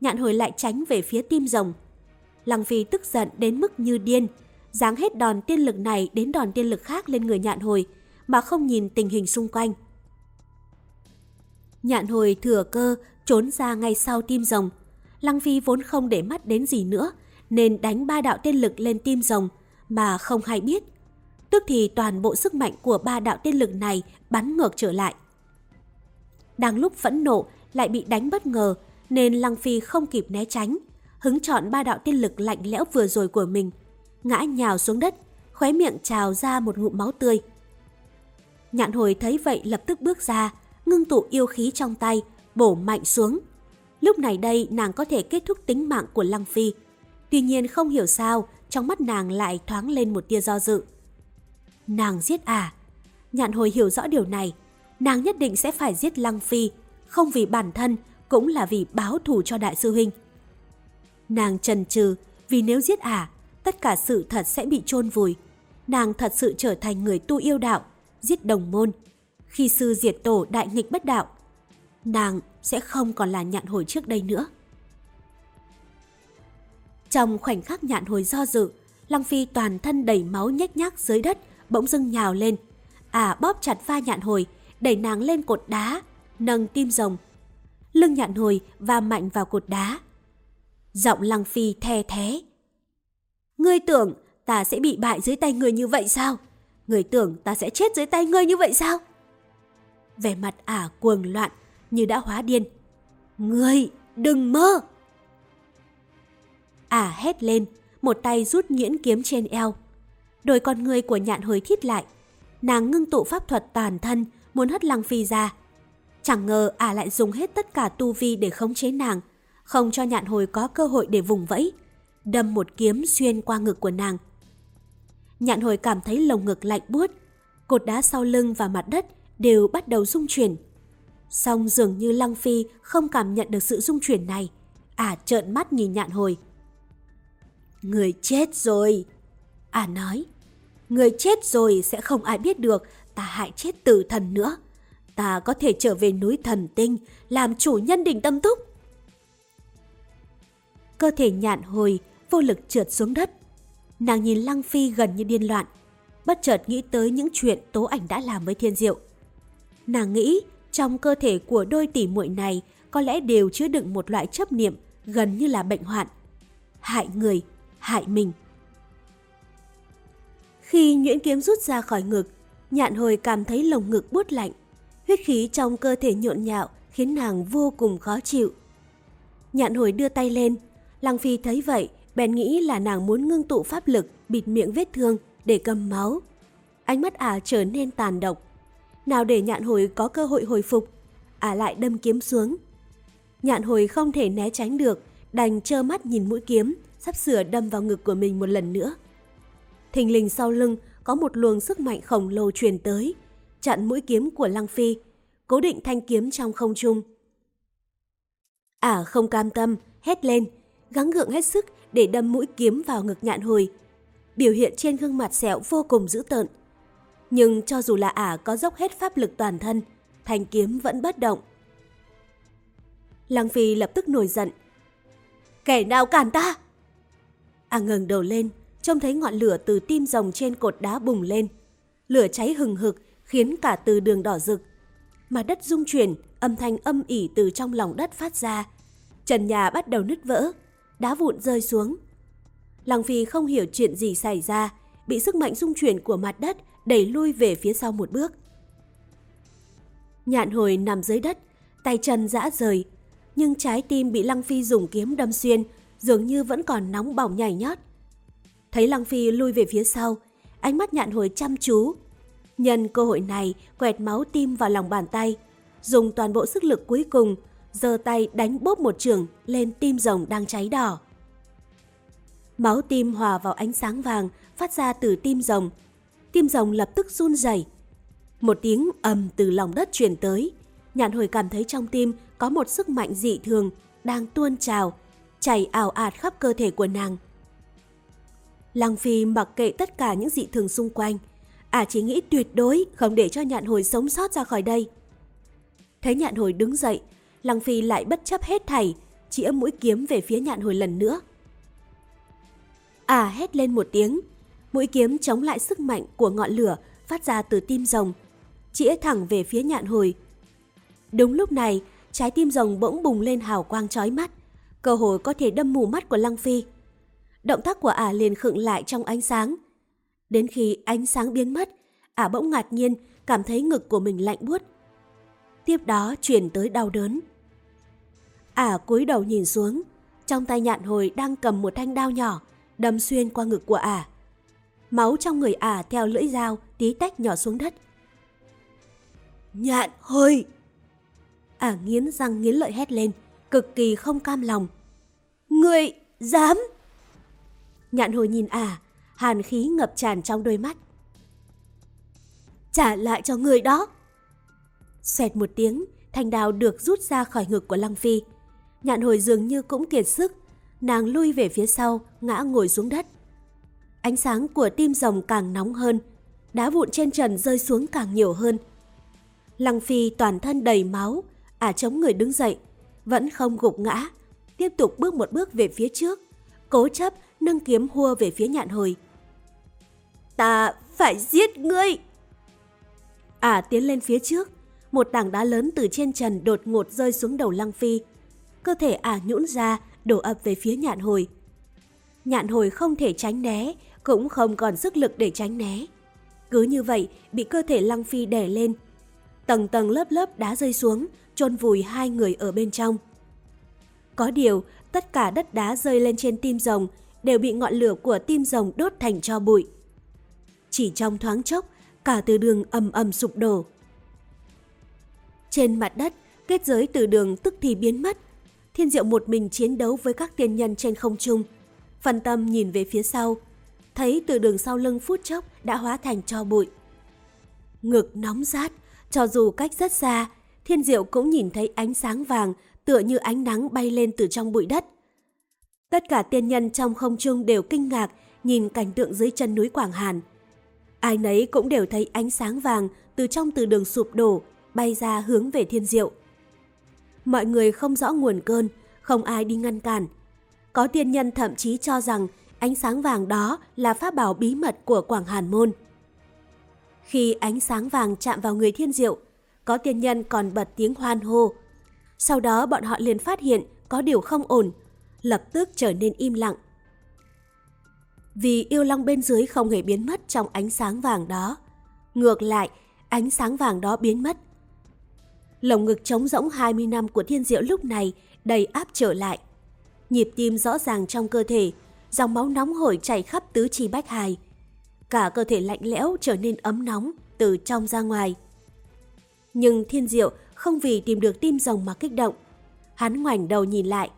Nhạn hồi lại tránh về phía tim rồng. Lăng Phi tức giận đến mức như điên, giáng hết đòn tiên lực này đến đòn tiên lực khác lên người nhạn hồi, mà không nhìn tình hình xung quanh. Nhạn hồi thừa cơ trốn ra ngay sau tim rồng, Lăng Phi vốn không để mắt đến gì nữa, nên đánh ba đạo tiên lực lên tim rồng mà không hay biết. Tức thì toàn bộ sức mạnh của ba đạo tiên lực này bắn ngược trở lại. Đang lúc phẫn nộ lại bị đánh bất ngờ nên Lăng Phi không kịp né tránh, hứng chọn ba đạo tiên lực lạnh lẽo vừa rồi của mình, ngã nhào xuống đất, khóe miệng trào ra một ngụm máu tươi. Nhạn hồi thấy vậy lập tức bước ra, ngưng tụ yêu khí trong tay, bổ mạnh xuống, Lúc này đây nàng có thể kết thúc tính mạng của Lăng Phi. Tuy nhiên không hiểu sao, trong mắt nàng lại thoáng lên một tia do dự. Nàng giết à? Nhạn hồi hiểu rõ điều này. Nàng nhất định sẽ phải giết Lăng Phi, không vì bản thân, cũng là vì báo thù cho đại sư huynh. Nàng trần trừ, vì nếu giết à, tất cả sự thật sẽ bị chôn vùi. Nàng thật sự trở thành người tu yêu đạo, giết đồng môn. Khi sư diệt tổ đại nghịch bất đạo, nàng sẽ không còn là nhạn hồi trước đây nữa. Trong khoảnh khắc nhạn hồi do dự, Lăng Phi toàn thân đầy máu nhếch nhác dưới đất, bỗng dưng nhào lên. À bóp chặt va nhạn hồi, đẩy nàng lên cột đá, nâng tim rồng. Lưng nhạn hồi va mạnh vào cột đá. Giọng Lăng Phi the thế. Ngươi tưởng ta sẽ bị bại dưới tay người như vậy sao? Người tưởng ta sẽ chết dưới tay ngươi như vậy sao? Vẻ mặt ả à cuồng loạn, như đã hóa điên. Ngươi, đừng mơ! À hét lên, một tay rút nhuyễn kiếm trên eo. Đôi con người của nhạn hồi thít lại. Nàng ngưng tụ pháp thuật toàn thân, muốn hất lăng phi ra. Chẳng ngờ à lại dùng hết tất cả tu vi để khống chế nàng, không cho nhạn hồi có cơ hội để vùng vẫy. Đâm một kiếm xuyên qua ngực của nàng. Nhạn hồi cảm thấy lồng ngực lạnh buốt, cột đá sau lưng và mặt đất đều bắt đầu rung chuyển. Xong dường như Lăng Phi không cảm nhận được sự rung chuyển này. Ả trợn mắt nhìn nhạn hồi. Người chết rồi. Ả nói. Người chết rồi sẽ không ai biết được ta hại chết tử thần nữa. Ta có thể trở về núi thần tinh, làm chủ nhân đỉnh tâm túc. Cơ thể nhạn hồi vô lực trượt xuống đất. Nàng nhìn Lăng Phi gần như điên loạn. Bất chợt nghĩ tới những chuyện Tố Ảnh đã làm với Thiên Diệu Nàng nghĩ trong cơ thể của đôi tỷ muội này có lẽ đều chứa đựng một loại chấp niệm gần như là bệnh hoạn. Hại người, hại mình. Khi nhuyễn kiếm rút ra khỏi ngực, nhạn hồi cảm thấy lồng ngực buốt lạnh. Huyết khí trong cơ thể nhộn nhạo khiến nàng vô cùng khó chịu. Nhạn hồi đưa tay lên, Lăng Phi thấy vậy, bèn nghĩ là nàng muốn ngưng tụ pháp lực bịt miệng vết thương để cầm máu. Ánh mắt ả trở nên tàn độc. Nào để nhạn hồi có cơ hội hồi phục, ả lại đâm kiếm xuống. Nhạn hồi không thể né tránh được, đành trơ mắt nhìn mũi kiếm, sắp sửa đâm vào ngực của mình một lần nữa. Thình lình sau lưng có một luồng sức mạnh khổng lồ truyền tới, chặn mũi kiếm của Lăng Phi, cố định thanh kiếm trong không trung. Ả à, không cam tâm, hét lên, gắng gượng hết sức để đâm mũi kiếm vào ngực nhạn hồi. Biểu hiện trên gương mặt sẹo vô cùng dữ tợn. Nhưng cho dù là Ả có dốc hết pháp lực toàn thân, thanh kiếm vẫn bất động. Lăng Phi lập tức nổi giận. Kẻ nào cản ta? Ả ngừng đầu lên, trông thấy ngọn lửa từ tim rồng trên cột đá bùng lên. Lửa cháy hừng hực khiến cả từ đường đỏ rực. Mà đất rung chuyển, âm thanh âm ỉ từ trong lòng đất phát ra. Trần nhà bắt đầu nứt vỡ, đá vụn rơi xuống. Lăng Phi không hiểu chuyện gì xảy ra, bị sức mạnh rung chuyển của mặt đất đẩy lui về phía sau một bước. Nhạn hồi nằm dưới đất, tay chân dã rời, nhưng trái tim bị Lăng Phi dùng kiếm đâm xuyên, dường như vẫn còn nóng bỏng nhảy nhót. Thấy Lăng Phi lui về phía sau, ánh mắt nhạn hồi chăm chú. Nhân cơ hội này quẹt máu tim vào lòng bàn tay, dùng toàn bộ sức lực cuối cùng, giơ tay đánh bốp một trường lên tim rồng đang cháy đỏ. Máu tim hòa vào ánh sáng vàng phát ra từ tim rồng. Tim rồng lập tức run rẩy. Một tiếng ầm từ lòng đất truyền tới. Nhạn hồi cảm thấy trong tim có một sức mạnh dị thường đang tuôn trào, chảy ảo ạt khắp cơ thể của nàng. Lăng Phi mặc kệ tất cả những dị thường xung quanh, à chỉ nghĩ tuyệt đối không để cho nhạn hồi sống sót ra khỏi đây. Thấy nhạn hồi đứng dậy, Lăng Phi lại bất chấp hết thảy, chĩa mũi kiếm về phía nhạn hồi lần nữa. À hét lên một tiếng, mũi kiếm chống lại sức mạnh của ngọn lửa phát ra từ tim rồng, chĩa thẳng về phía nhạn hồi. Đúng lúc này, trái tim rồng bỗng bùng lên hào quang chói mắt, cơ hội có thể đâm mù mắt của Lăng Phi. Động tác của ả liền khựng lại trong ánh sáng. Đến khi ánh sáng biến mất, ả bỗng ngạc nhiên cảm thấy ngực của mình lạnh buốt. Tiếp đó chuyển tới đau đớn. Ả cúi đầu nhìn xuống, trong tay nhạn hồi đang cầm một thanh đao nhỏ, đâm xuyên qua ngực của ả. Máu trong người ả theo lưỡi dao tí tách nhỏ xuống đất. Nhạn hồi! Ả nghiến răng nghiến lợi hét lên, cực kỳ không cam lòng. Người dám! Nhạn hồi nhìn ả, hàn khí ngập tràn trong đôi mắt. Trả lại cho người đó! Xoẹt một tiếng, thanh đào được rút ra khỏi ngực của Lăng Phi. Nhạn hồi dường như cũng kiệt sức, nàng lui về phía sau, ngã ngồi xuống đất. Ánh sáng của tim rồng càng nóng hơn, đá vụn trên trần rơi xuống càng nhiều hơn. Lăng Phi toàn thân đầy máu, ả à chống người đứng dậy, vẫn không gục ngã, tiếp tục bước một bước về phía trước, cố chấp nâng kiếm hua về phía nhạn hồi. Ta phải giết ngươi! Ả à, tiến lên phía trước, một tảng đá lớn từ trên trần đột ngột rơi xuống đầu Lăng Phi. Cơ thể Ả à nhũn ra, đổ ập về phía nhạn hồi. Nhạn hồi không thể tránh né, cũng không còn sức lực để tránh né. Cứ như vậy, bị cơ thể Lăng Phi đè lên. Tầng tầng lớp lớp đá rơi xuống, chôn vùi hai người ở bên trong. Có điều, tất cả đất đá rơi lên trên tim rồng đều bị ngọn lửa của tim rồng đốt thành cho bụi. Chỉ trong thoáng chốc, cả từ đường ầm ầm sụp đổ. Trên mặt đất, kết giới từ đường tức thì biến mất. Thiên diệu một mình chiến đấu với các tiên nhân trên không trung. Phần tâm nhìn về phía sau, thấy từ đường sau lưng phút chốc đã hóa thành cho bụi. Ngực nóng rát, cho dù cách rất xa, thiên diệu cũng nhìn thấy ánh sáng vàng tựa như ánh nắng bay lên từ trong bụi đất. Tất cả tiên nhân trong không trung đều kinh ngạc nhìn cảnh tượng dưới chân núi Quảng Hàn. Ai nấy cũng đều thấy ánh sáng vàng từ trong từ đường sụp đổ bay ra hướng về thiên diệu. Mọi người không rõ nguồn cơn, không ai đi ngăn cản. Có tiên nhân thậm chí cho rằng ánh sáng vàng đó là pháp bảo bí mật của Quảng Hàn Môn. Khi ánh sáng vàng chạm vào người thiên diệu, có tiên nhân còn bật tiếng hoan hô. Sau đó bọn họ liền phát hiện có điều không ổn, lập tức trở nên im lặng. Vì yêu long bên dưới không hề biến mất trong ánh sáng vàng đó. Ngược lại, ánh sáng vàng đó biến mất. Lồng ngực trống rỗng 20 năm của thiên diệu lúc này đầy áp trở lại. Nhịp tim rõ ràng trong cơ thể, dòng máu nóng hổi chảy khắp tứ chi bách hài. Cả cơ thể lạnh lẽo trở nên ấm nóng từ trong ra ngoài. Nhưng thiên diệu không vì tìm được tim rồng mà kích động. Hắn ngoảnh đầu nhìn lại.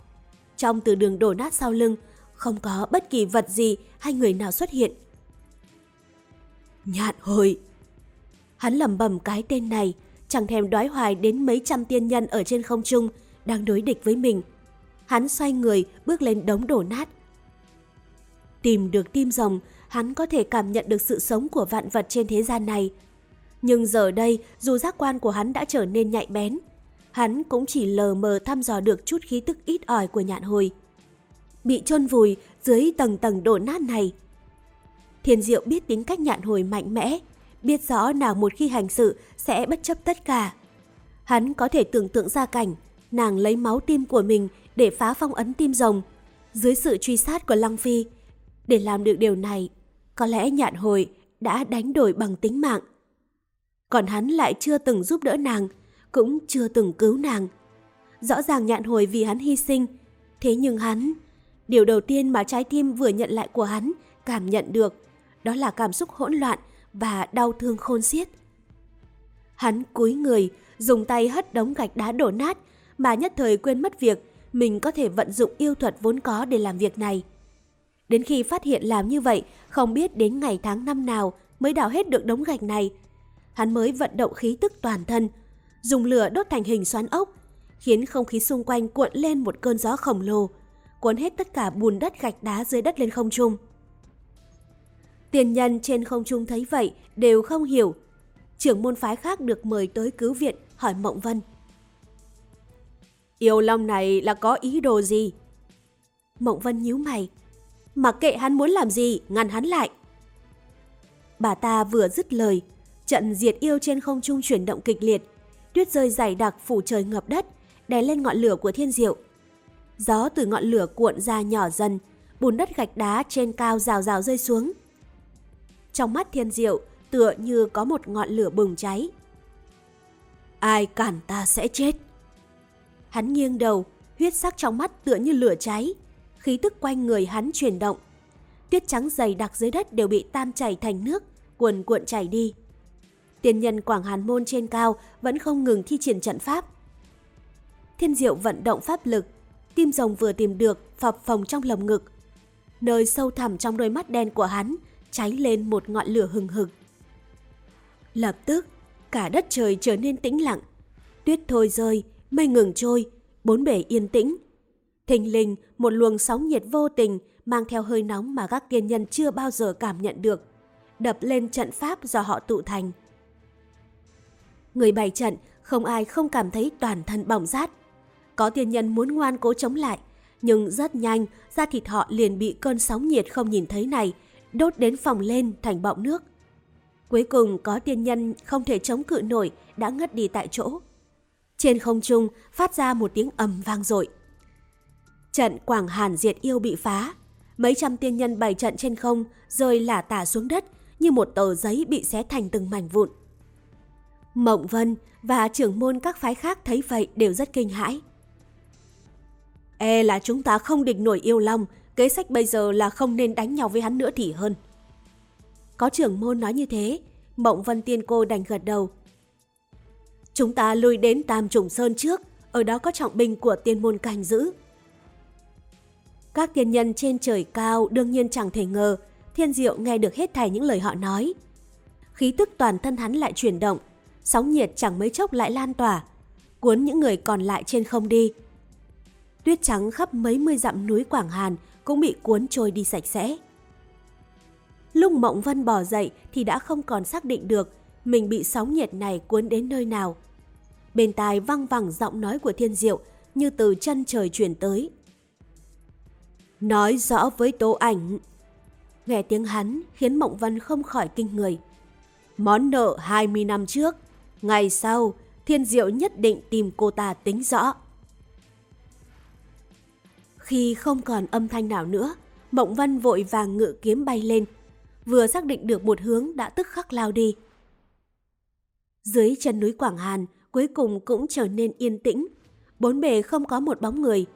Trong từ đường đổ nát sau lưng, không có bất kỳ vật gì hay người nào xuất hiện. Nhạn hồi! Hắn lầm bầm cái tên này, chẳng thèm đoái hoài đến mấy trăm tiên nhân ở trên không trung đang đối địch với mình. Hắn xoay người bước lên đống đổ nát. Tìm được tim rồng, hắn có thể cảm nhận được sự sống của vạn vật trên thế gian này. Nhưng giờ đây, dù giác quan của hắn đã trở nên nhạy bén, hắn cũng chỉ lờ mờ thăm dò được chút khí tức ít ỏi của nhạn hồi. Bị chôn vùi dưới tầng tầng đổ nát này. Thiên diệu biết tính cách nhạn hồi mạnh mẽ, biết rõ nào một khi hành sự sẽ bất chấp tất cả. Hắn có thể tưởng tượng ra cảnh, nàng lấy máu tim của mình để phá phong ấn tim rồng, dưới sự truy sát của Lăng Phi. Để làm được điều này, có lẽ nhạn hồi đã đánh đổi bằng tính mạng. Còn hắn lại chưa từng giúp đỡ nàng, cũng chưa từng cứu nàng. Rõ ràng nhạn hồi vì hắn hy sinh, thế nhưng hắn... Điều đầu tiên mà trái tim vừa nhận lại của hắn cảm nhận được, đó là cảm xúc hỗn loạn và đau thương khôn xiết. Hắn cúi người, dùng tay hất đống gạch đá đổ nát mà nhất thời quên mất việc mình có thể vận dụng yêu thuật vốn có để làm việc này. Đến khi phát hiện làm như vậy, không biết đến ngày tháng năm nào mới đào hết được đống gạch này. Hắn mới vận động khí tức toàn thân, dùng lửa đốt thành hình xoắn ốc, khiến không khí xung quanh cuộn lên một cơn gió khổng lồ, cuốn hết tất cả bùn đất gạch đá dưới đất lên không trung. Tiền nhân trên không trung thấy vậy đều không hiểu. Trưởng môn phái khác được mời tới cứu viện hỏi Mộng Vân. Yêu Long này là có ý đồ gì? Mộng Vân nhíu mày. Mặc kệ hắn muốn làm gì, ngăn hắn lại. Bà ta vừa dứt lời, trận diệt yêu trên không trung chuyển động kịch liệt. Tuyết rơi dày đặc phủ trời ngập đất, đè lên ngọn lửa của thiên diệu. Gió từ ngọn lửa cuộn ra nhỏ dần, bùn đất gạch đá trên cao rào rào rơi xuống. Trong mắt thiên diệu tựa như có một ngọn lửa bùng cháy. Ai cản ta sẽ chết. Hắn nghiêng đầu, huyết sắc trong mắt tựa như lửa cháy. Khí tức quanh người hắn chuyển động. Tuyết trắng dày đặc dưới đất đều bị tan chảy thành nước, cuồn cuộn chảy đi. tiên nhân Quảng Hàn Môn trên cao vẫn không ngừng thi triển trận pháp. Thiên diệu vận động pháp lực, tim rồng vừa tìm được phập phồng trong lồng ngực. Nơi sâu thẳm trong đôi mắt đen của hắn cháy lên một ngọn lửa hừng hực. Lập tức, cả đất trời trở nên tĩnh lặng. Tuyết thôi rơi, mây ngừng trôi, bốn bể yên tĩnh. Thình lình, một luồng sóng nhiệt vô tình mang theo hơi nóng mà các tiên nhân chưa bao giờ cảm nhận được, đập lên trận pháp do họ tụ thành. Người bày trận, không ai không cảm thấy toàn thân bỏng rát. Có tiên nhân muốn ngoan cố chống lại, nhưng rất nhanh, da thịt họ liền bị cơn sóng nhiệt không nhìn thấy này đốt đến phòng lên thành bọng nước. Cuối cùng có tiên nhân không thể chống cự nổi đã ngất đi tại chỗ. Trên không trung phát ra một tiếng ầm vang dội. Trận Quảng Hàn diệt yêu bị phá. Mấy trăm tiên nhân bày trận trên không rơi lả tả xuống đất như một tờ giấy bị xé thành từng mảnh vụn. Mộng Vân và trưởng môn các phái khác thấy vậy đều rất kinh hãi. E là chúng ta không địch nổi yêu long, kế sách bây giờ là không nên đánh nhau với hắn nữa thì hơn. Có trưởng môn nói như thế, Mộng Vân Tiên Cô đành gật đầu. Chúng ta lui đến Tam Trùng Sơn trước, ở đó có trọng binh của tiên môn canh giữ. Các tiên nhân trên trời cao đương nhiên chẳng thể ngờ Thiên Diệu nghe được hết thảy những lời họ nói. Khí tức toàn thân hắn lại chuyển động, sóng nhiệt chẳng mấy chốc lại lan tỏa, cuốn những người còn lại trên không đi. Tuyết trắng khắp mấy mươi dặm núi Quảng Hàn cũng bị cuốn trôi đi sạch sẽ. Lúc Mộng Vân bỏ dậy thì đã không còn xác định được mình bị sóng nhiệt này cuốn đến nơi nào. Bên tai văng vẳng giọng nói của Thiên Diệu như từ chân trời chuyển tới. Nói rõ với tố Ảnh. Nghe tiếng hắn khiến Mộng Văn không khỏi kinh người. Món nợ 20 năm trước, ngày sau Thiên Diệu nhất định tìm cô ta tính rõ. Khi không còn âm thanh nào nữa, Mộng Văn vội vàng ngự kiếm bay lên, vừa xác định được một hướng đã tức khắc lao đi. Dưới chân núi Quảng Hàn, cuối cùng cũng trở nên yên tĩnh, bốn bề không có một bóng người.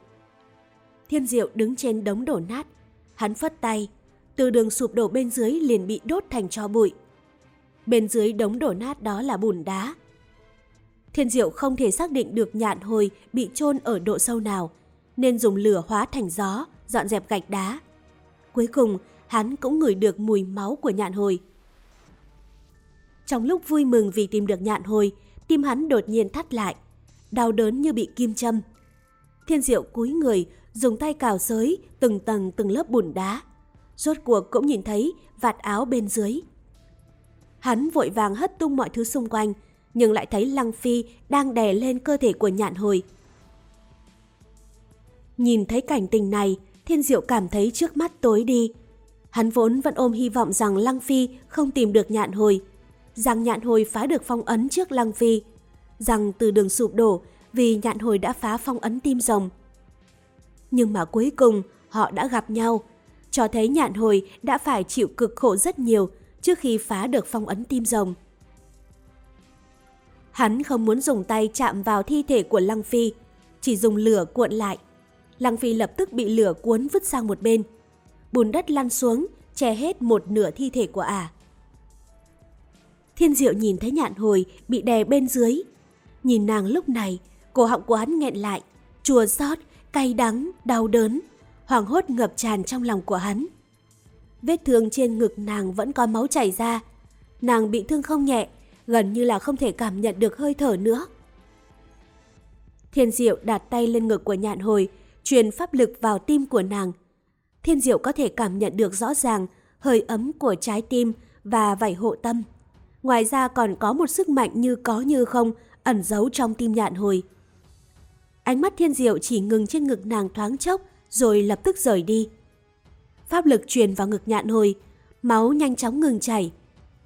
Thiên Diệu đứng trên đống đổ nát, hắn phất tay, từ đường sụp đổ bên dưới liền bị đốt thành tro bụi. Bên dưới đống đổ nát đó là bùn đá. Thiên Diệu không thể xác định được nhạn hồi bị chôn ở độ sâu nào, nên dùng lửa hóa thành gió, dọn dẹp gạch đá. Cuối cùng, hắn cũng ngửi được mùi máu của nhạn hồi. Trong lúc vui mừng vì tìm được nhạn hồi, tim hắn đột nhiên thắt lại, đau đớn như bị kim châm. Thiên diệu cúi người, dùng tay cào xới từng tầng từng lớp bùn đá. Rốt cuộc cũng nhìn thấy vạt áo bên dưới. Hắn vội vàng hất tung mọi thứ xung quanh, nhưng lại thấy Lăng Phi đang đè lên cơ thể của nhạn hồi. Nhìn thấy cảnh tình này, Thiên Diệu cảm thấy trước mắt tối đi. Hắn vốn vẫn ôm hy vọng rằng Lăng Phi không tìm được nhạn hồi, rằng nhạn hồi phá được phong ấn trước Lăng Phi, rằng từ đường sụp đổ vì nhạn hồi đã phá phong ấn tim rồng. Nhưng mà cuối cùng họ đã gặp nhau, cho thấy nhạn hồi đã phải chịu cực khổ rất nhiều trước khi phá được phong ấn tim rồng. Hắn không muốn dùng tay chạm vào thi thể của Lăng Phi, chỉ dùng lửa cuộn lại. Lăng Phi lập tức bị lửa cuốn vứt sang một bên. Bùn đất lăn xuống, che hết một nửa thi thể của ả. Thiên Diệu nhìn thấy nhạn hồi bị đè bên dưới. Nhìn nàng lúc này, cổ họng của hắn nghẹn lại, chua xót, cay đắng, đau đớn, hoàng hốt ngập tràn trong lòng của hắn. Vết thương trên ngực nàng vẫn có máu chảy ra. Nàng bị thương không nhẹ, gần như là không thể cảm nhận được hơi thở nữa. Thiên Diệu đặt tay lên ngực của nhạn hồi, truyền pháp lực vào tim của nàng. Thiên Diệu có thể cảm nhận được rõ ràng hơi ấm của trái tim và vảy hộ tâm. Ngoài ra còn có một sức mạnh như có như không ẩn giấu trong tim nhạn hồi. Ánh mắt Thiên Diệu chỉ ngừng trên ngực nàng thoáng chốc rồi lập tức rời đi. Pháp lực truyền vào ngực nhạn hồi, máu nhanh chóng ngừng chảy,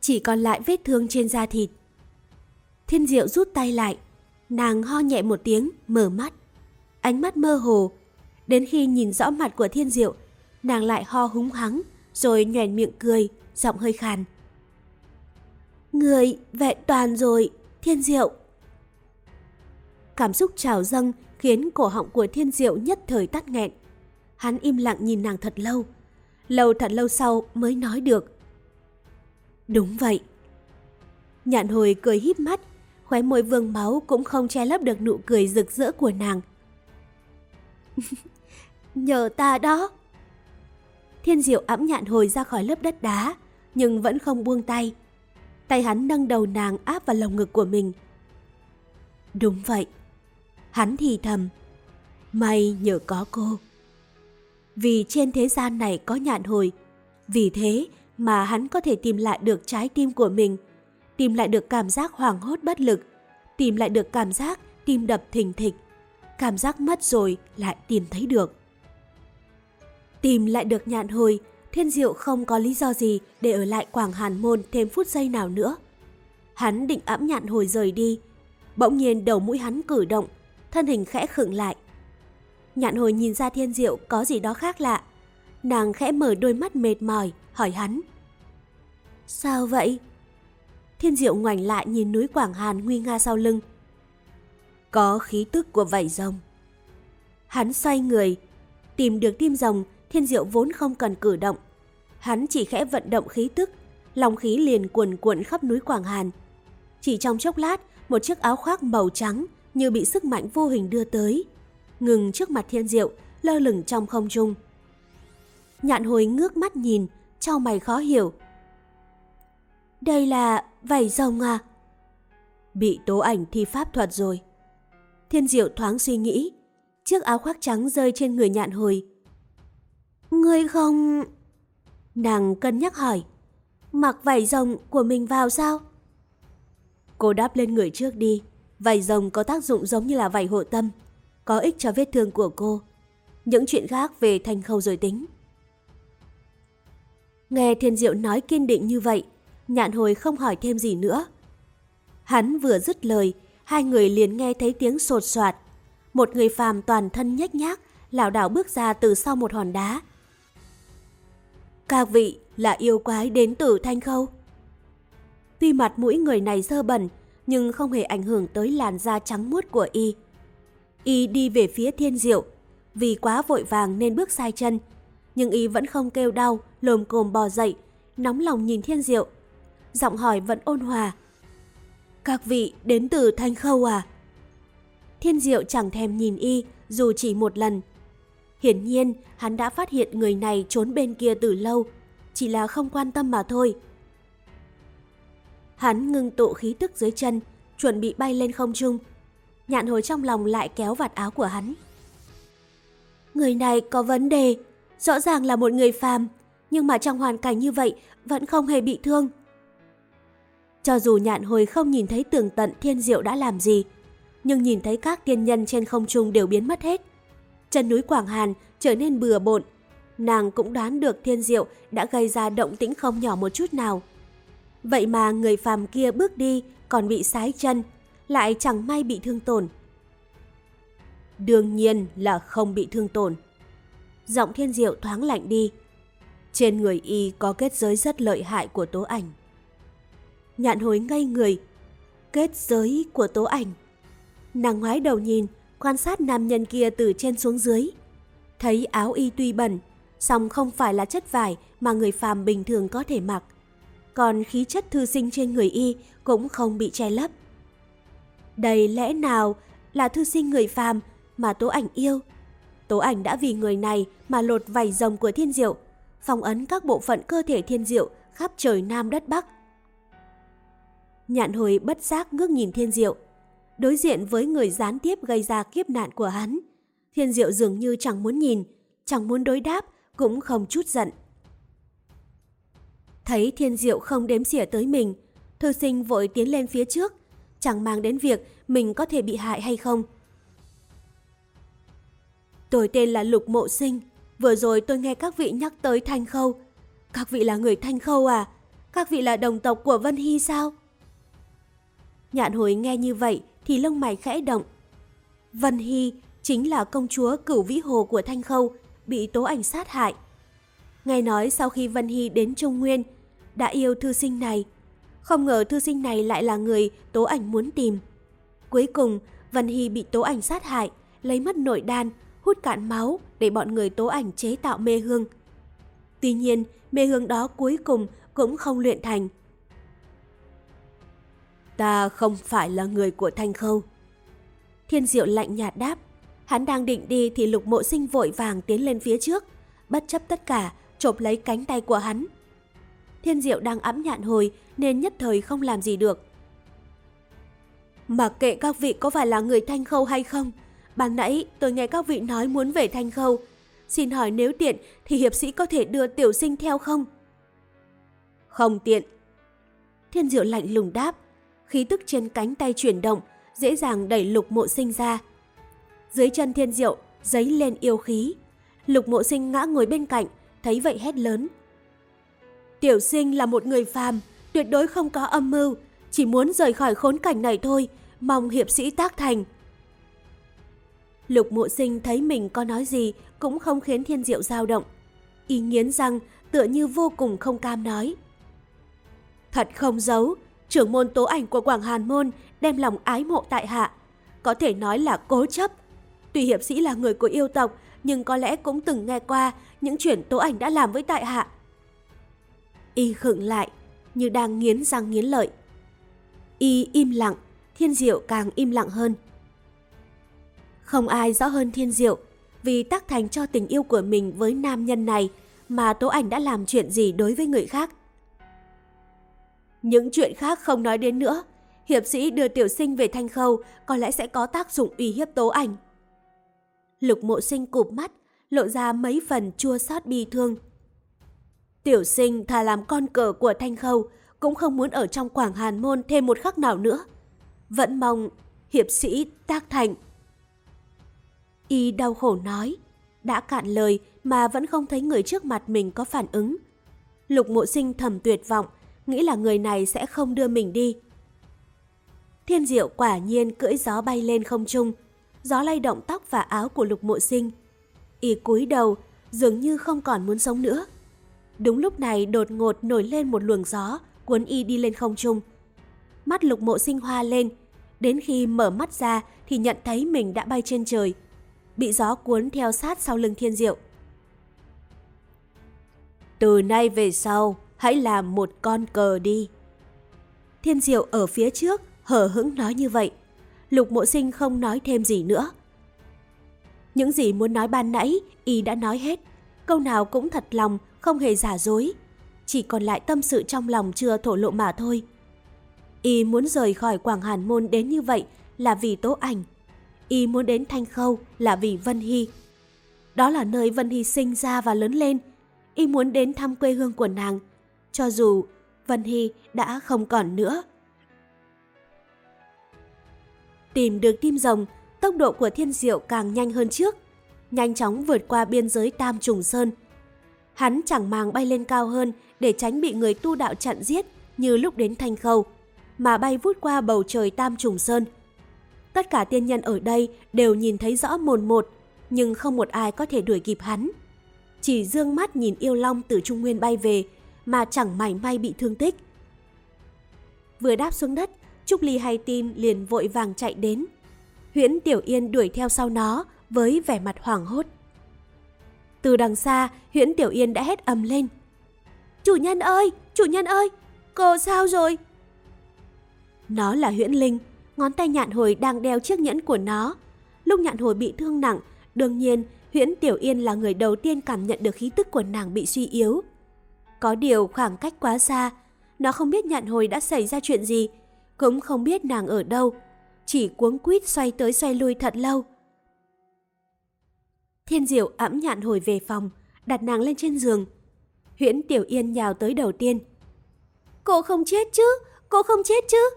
chỉ còn lại vết thương trên da thịt. Thiên Diệu rút tay lại, nàng ho nhẹ một tiếng, mở mắt. Ánh mắt mơ hồ, đến khi nhìn rõ mặt của Thiên Diệu, nàng lại ho húng hắng, rồi nhoèn miệng cười, giọng hơi khàn. Người vẹn toàn rồi, Thiên Diệu. Cảm xúc trào dâng khiến cổ họng của Thiên Diệu nhất thời tắt nghẹn. Hắn im lặng nhìn nàng thật lâu. Lâu thật lâu sau mới nói được. Đúng vậy. Nhạn hồi cười híp mắt, khóe môi vương máu cũng không che lấp được nụ cười rực rỡ của nàng. Nhờ ta đó. Thiên diệu ẵm nhạn hồi ra khỏi lớp đất đá, nhưng vẫn không buông tay. Tay hắn nâng đầu nàng áp vào lồng ngực của mình. Đúng vậy. Hắn thì thầm. May nhờ có cô. Vì trên thế gian này có nhạn hồi. Vì thế mà hắn có thể tìm lại được trái tim của mình, tìm lại được cảm giác hoảng hốt bất lực, tìm lại được cảm giác tim đập thình thịch, cảm giác mất rồi lại tìm thấy được. Tìm lại được nhạn hồi, Thiên Diệu không có lý do gì để ở lại Quảng Hàn Môn thêm phút giây nào nữa. Hắn định ẵm nhạn hồi rời đi, bỗng nhiên đầu mũi hắn cử động, thân hình khẽ khựng lại. Nhạn hồi nhìn ra Thiên Diệu có gì đó khác lạ, nàng khẽ mở đôi mắt mệt mỏi, hỏi hắn. Sao vậy? Thiên Diệu ngoảnh lại nhìn núi Quảng Hàn nguy nga sau lưng. Có khí tức của vảy rồng. Hắn xoay người, tìm được tim rồng, Thiên Diệu vốn không cần cử động. Hắn chỉ khẽ vận động khí tức, lòng khí liền cuồn cuộn khắp núi Quảng Hàn. Chỉ trong chốc lát, một chiếc áo khoác màu trắng như bị sức mạnh vô hình đưa tới, ngừng trước mặt Thiên Diệu, lơ lửng trong không trung. Nhạn hồi ngước mắt nhìn, trao mày khó hiểu. Đây là vảy rồng à? Bị tố ảnh thi pháp thuật rồi. Thiên diệu thoáng suy nghĩ. Chiếc áo khoác trắng rơi trên người nhạn hồi. Ngươi không... Nàng cân nhắc hỏi. Mặc vảy rồng của mình vào sao? Cô đáp lên người trước đi. Vảy rồng có tác dụng giống như là vảy hộ tâm. Có ích cho vết thương của cô. Những chuyện khác về thanh khâu rồi tính. Nghe Thiên Diệu nói kiên định như vậy, nhạn hồi không hỏi thêm gì nữa. Hắn vừa dứt lời, hai người liền nghe thấy tiếng sột soạt. Một người phàm toàn thân nhếch nhác, lảo đảo bước ra từ sau một hòn đá. Các vị là yêu quái đến từ Thanh Khâu. Tuy mặt mũi người này dơ bẩn, nhưng không hề ảnh hưởng tới làn da trắng muốt của y. Y đi về phía thiên diệu, vì quá vội vàng nên bước sai chân. Nhưng y vẫn không kêu đau, lồm cồm bò dậy, nóng lòng nhìn thiên diệu. Giọng hỏi vẫn ôn hòa. Các vị đến từ Thanh Khâu à? Thiên diệu chẳng thèm nhìn y dù chỉ một lần. Hiển nhiên hắn đã phát hiện người này trốn bên kia từ lâu, chỉ là không quan tâm mà thôi. Hắn ngưng tụ khí tức dưới chân, chuẩn bị bay lên không trung. Nhạn hồi trong lòng lại kéo vạt áo của hắn. Người này có vấn đề, rõ ràng là một người phàm, nhưng mà trong hoàn cảnh như vậy vẫn không hề bị thương. Cho dù nhạn hồi không nhìn thấy tường tận thiên diệu đã làm gì, nhưng nhìn thấy các tiên nhân trên không trung đều biến mất hết. Chân núi Quảng Hàn trở nên bừa bộn, nàng cũng đoán được thiên diệu đã gây ra động tĩnh không nhỏ một chút nào. Vậy mà người phàm kia bước đi còn bị sái chân, lại chẳng may bị thương tổn. Đương nhiên là không bị thương tổn. Giọng thiên diệu thoáng lạnh đi. Trên người y có kết giới rất lợi hại của tố ảnh. Nhạn hối ngây người. Kết giới của tố ảnh. Nàng ngoái đầu nhìn, quan sát nam nhân kia từ trên xuống dưới. Thấy áo y tuy bẩn, song không phải là chất vải mà người phàm bình thường có thể mặc. Còn khí chất thư sinh trên người y cũng không bị che lấp. Đây lẽ nào là thư sinh người phàm mà Tố Ảnh yêu? Tố Ảnh đã vì người này mà lột vảy rồng của thiên diệu, phong ấn các bộ phận cơ thể thiên diệu khắp trời Nam đất Bắc. Nhạn hồi bất giác ngước nhìn thiên diệu, đối diện với người gián tiếp gây ra kiếp nạn của hắn. Thiên diệu dường như chẳng muốn nhìn, chẳng muốn đối đáp, cũng không chút giận. Thấy thiên diệu không đếm xỉa tới mình, thư sinh vội tiến lên phía trước, chẳng mang đến việc mình có thể bị hại hay không. Tôi tên là Lục Mộ Sinh, vừa rồi tôi nghe các vị nhắc tới Thanh Khâu. Các vị là người Thanh Khâu à? Các vị là đồng tộc của Vân Hy sao? Nhạn hồi nghe như vậy thì lông mày khẽ động. Vân Hy chính là công chúa cửu vĩ hồ của Thanh Khâu, bị tố ảnh sát hại. Nghe nói sau khi Vân Hy đến Trung Nguyên, đã yêu thư sinh này. Không ngờ thư sinh này lại là người tố ảnh muốn tìm. Cuối cùng, Vân Hy bị tố ảnh sát hại, lấy mất nội đan, hút cạn máu để bọn người tố ảnh chế tạo mê hương. Tuy nhiên, mê hương đó cuối cùng cũng không luyện thành. Ta không phải là người của Thanh Khâu. Thiên Diệu lạnh nhạt đáp. Hắn đang định đi thì lục mộ sinh vội vàng tiến lên phía trước, bất chấp tất cả, chộp lấy cánh tay của hắn. Thiên Diệu đang ấm nhạn hồi nên nhất thời không làm gì được. Mặc kệ các vị có phải là người Thanh Khâu hay không, ban nãy tôi nghe các vị nói muốn về Thanh Khâu. Xin hỏi nếu tiện thì hiệp sĩ có thể đưa tiểu sinh theo không? Không tiện. Thiên Diệu lạnh lùng đáp, khí tức trên cánh tay chuyển động, dễ dàng đẩy lục mộ sinh ra. Dưới chân Thiên Diệu, giấy lên yêu khí. Lục mộ sinh ngã ngồi bên cạnh, thấy vậy hét lớn. Tiểu sinh là một người phàm, tuyệt đối không có âm mưu, chỉ muốn rời khỏi khốn cảnh này thôi, mong hiệp sĩ tác thành. Lục mộ sinh thấy mình có nói gì cũng không khiến thiên diệu dao động. Ý nghiến răng tựa như vô cùng không cam nói. Thật không giấu, trưởng môn tố ảnh của Quảng Hàn Môn đem lòng ái mộ tại hạ. Có thể nói là cố chấp. Tuy hiệp sĩ là người của yêu tộc, nhưng có lẽ cũng từng nghe qua những chuyện tố ảnh đã làm với tại hạ. Y khựng lại, như đang nghiến răng nghiến lợi. Y im lặng, thiên diệu càng im lặng hơn. Không ai rõ hơn thiên diệu, vì tác thành cho tình yêu của mình với nam nhân này mà tố ảnh đã làm chuyện gì đối với người khác. Những chuyện khác không nói đến nữa, hiệp sĩ đưa tiểu sinh về thanh khâu có lẽ sẽ có tác dụng uy hiếp tố ảnh. Lục mộ sinh cụp mắt, lộ ra mấy phần chua xót bi thương. Tiểu sinh thà làm con cờ của Thanh Khâu, cũng không muốn ở trong Quảng Hàn Môn thêm một khắc nào nữa. Vẫn mong hiệp sĩ tác thành. Y đau khổ nói, đã cạn lời mà vẫn không thấy người trước mặt mình có phản ứng. Lục mộ sinh thầm tuyệt vọng, nghĩ là người này sẽ không đưa mình đi. Thiên diệu quả nhiên cưỡi gió bay lên không trung, gió lay động tóc và áo của lục mộ sinh. Y cúi đầu, dường như không còn muốn sống nữa. Đúng lúc này đột ngột nổi lên một luồng gió, cuốn y đi lên không trung. Mắt lục mộ sinh hoa lên, đến khi mở mắt ra thì nhận thấy mình đã bay trên trời, bị gió cuốn theo sát sau lưng thiên diệu. Từ nay về sau, hãy làm một con cờ đi. Thiên diệu ở phía trước, hở hững nói như vậy. Lục mộ sinh không nói thêm gì nữa. Những gì muốn nói ban nãy, y đã nói hết. Câu nào cũng thật lòng, không hề giả dối. Chỉ còn lại tâm sự trong lòng chưa thổ lộ mà thôi. Y muốn rời khỏi Quảng Hàn Môn đến như vậy là vì tố ảnh. Y muốn đến Thanh Khâu là vì Vân Hy. Đó là nơi Vân Hy sinh ra và lớn lên. Y muốn đến thăm quê hương của nàng, cho dù Vân Hy đã không còn nữa. Tìm được tim rồng, tốc độ của thiên diệu càng nhanh hơn trước, nhanh chóng vượt qua biên giới Tam Trùng Sơn. Hắn chẳng màng bay lên cao hơn để tránh bị người tu đạo chặn giết như lúc đến Thanh Khâu, mà bay vút qua bầu trời Tam Trùng Sơn. Tất cả tiên nhân ở đây đều nhìn thấy rõ mồn một, nhưng không một ai có thể đuổi kịp hắn. Chỉ dương mắt nhìn yêu long từ Trung Nguyên bay về, mà chẳng mảy may bị thương tích. Vừa đáp xuống đất, Trúc Ly hay tin liền vội vàng chạy đến. Huyễn Tiểu Yên đuổi theo sau nó với vẻ mặt hoảng hốt. Từ đằng xa, Huyễn Tiểu Yên đã hét ầm lên. Chủ nhân ơi, chủ nhân ơi, cô sao rồi? Nó là Huyễn Linh, ngón tay nhạn hồi đang đeo chiếc nhẫn của nó. Lúc nhạn hồi bị thương nặng, đương nhiên Huyễn Tiểu Yên là người đầu tiên cảm nhận được khí tức của nàng bị suy yếu. Có điều khoảng cách quá xa, nó không biết nhạn hồi đã xảy ra chuyện gì, cũng không biết nàng ở đâu, chỉ cuống quýt xoay tới xoay lui thật lâu. Thiên Diệu ẵm nhạn hồi về phòng, đặt nàng lên trên giường. Huyễn Tiểu Yên nhào tới đầu tiên. Cô không chết chứ, cô không chết chứ.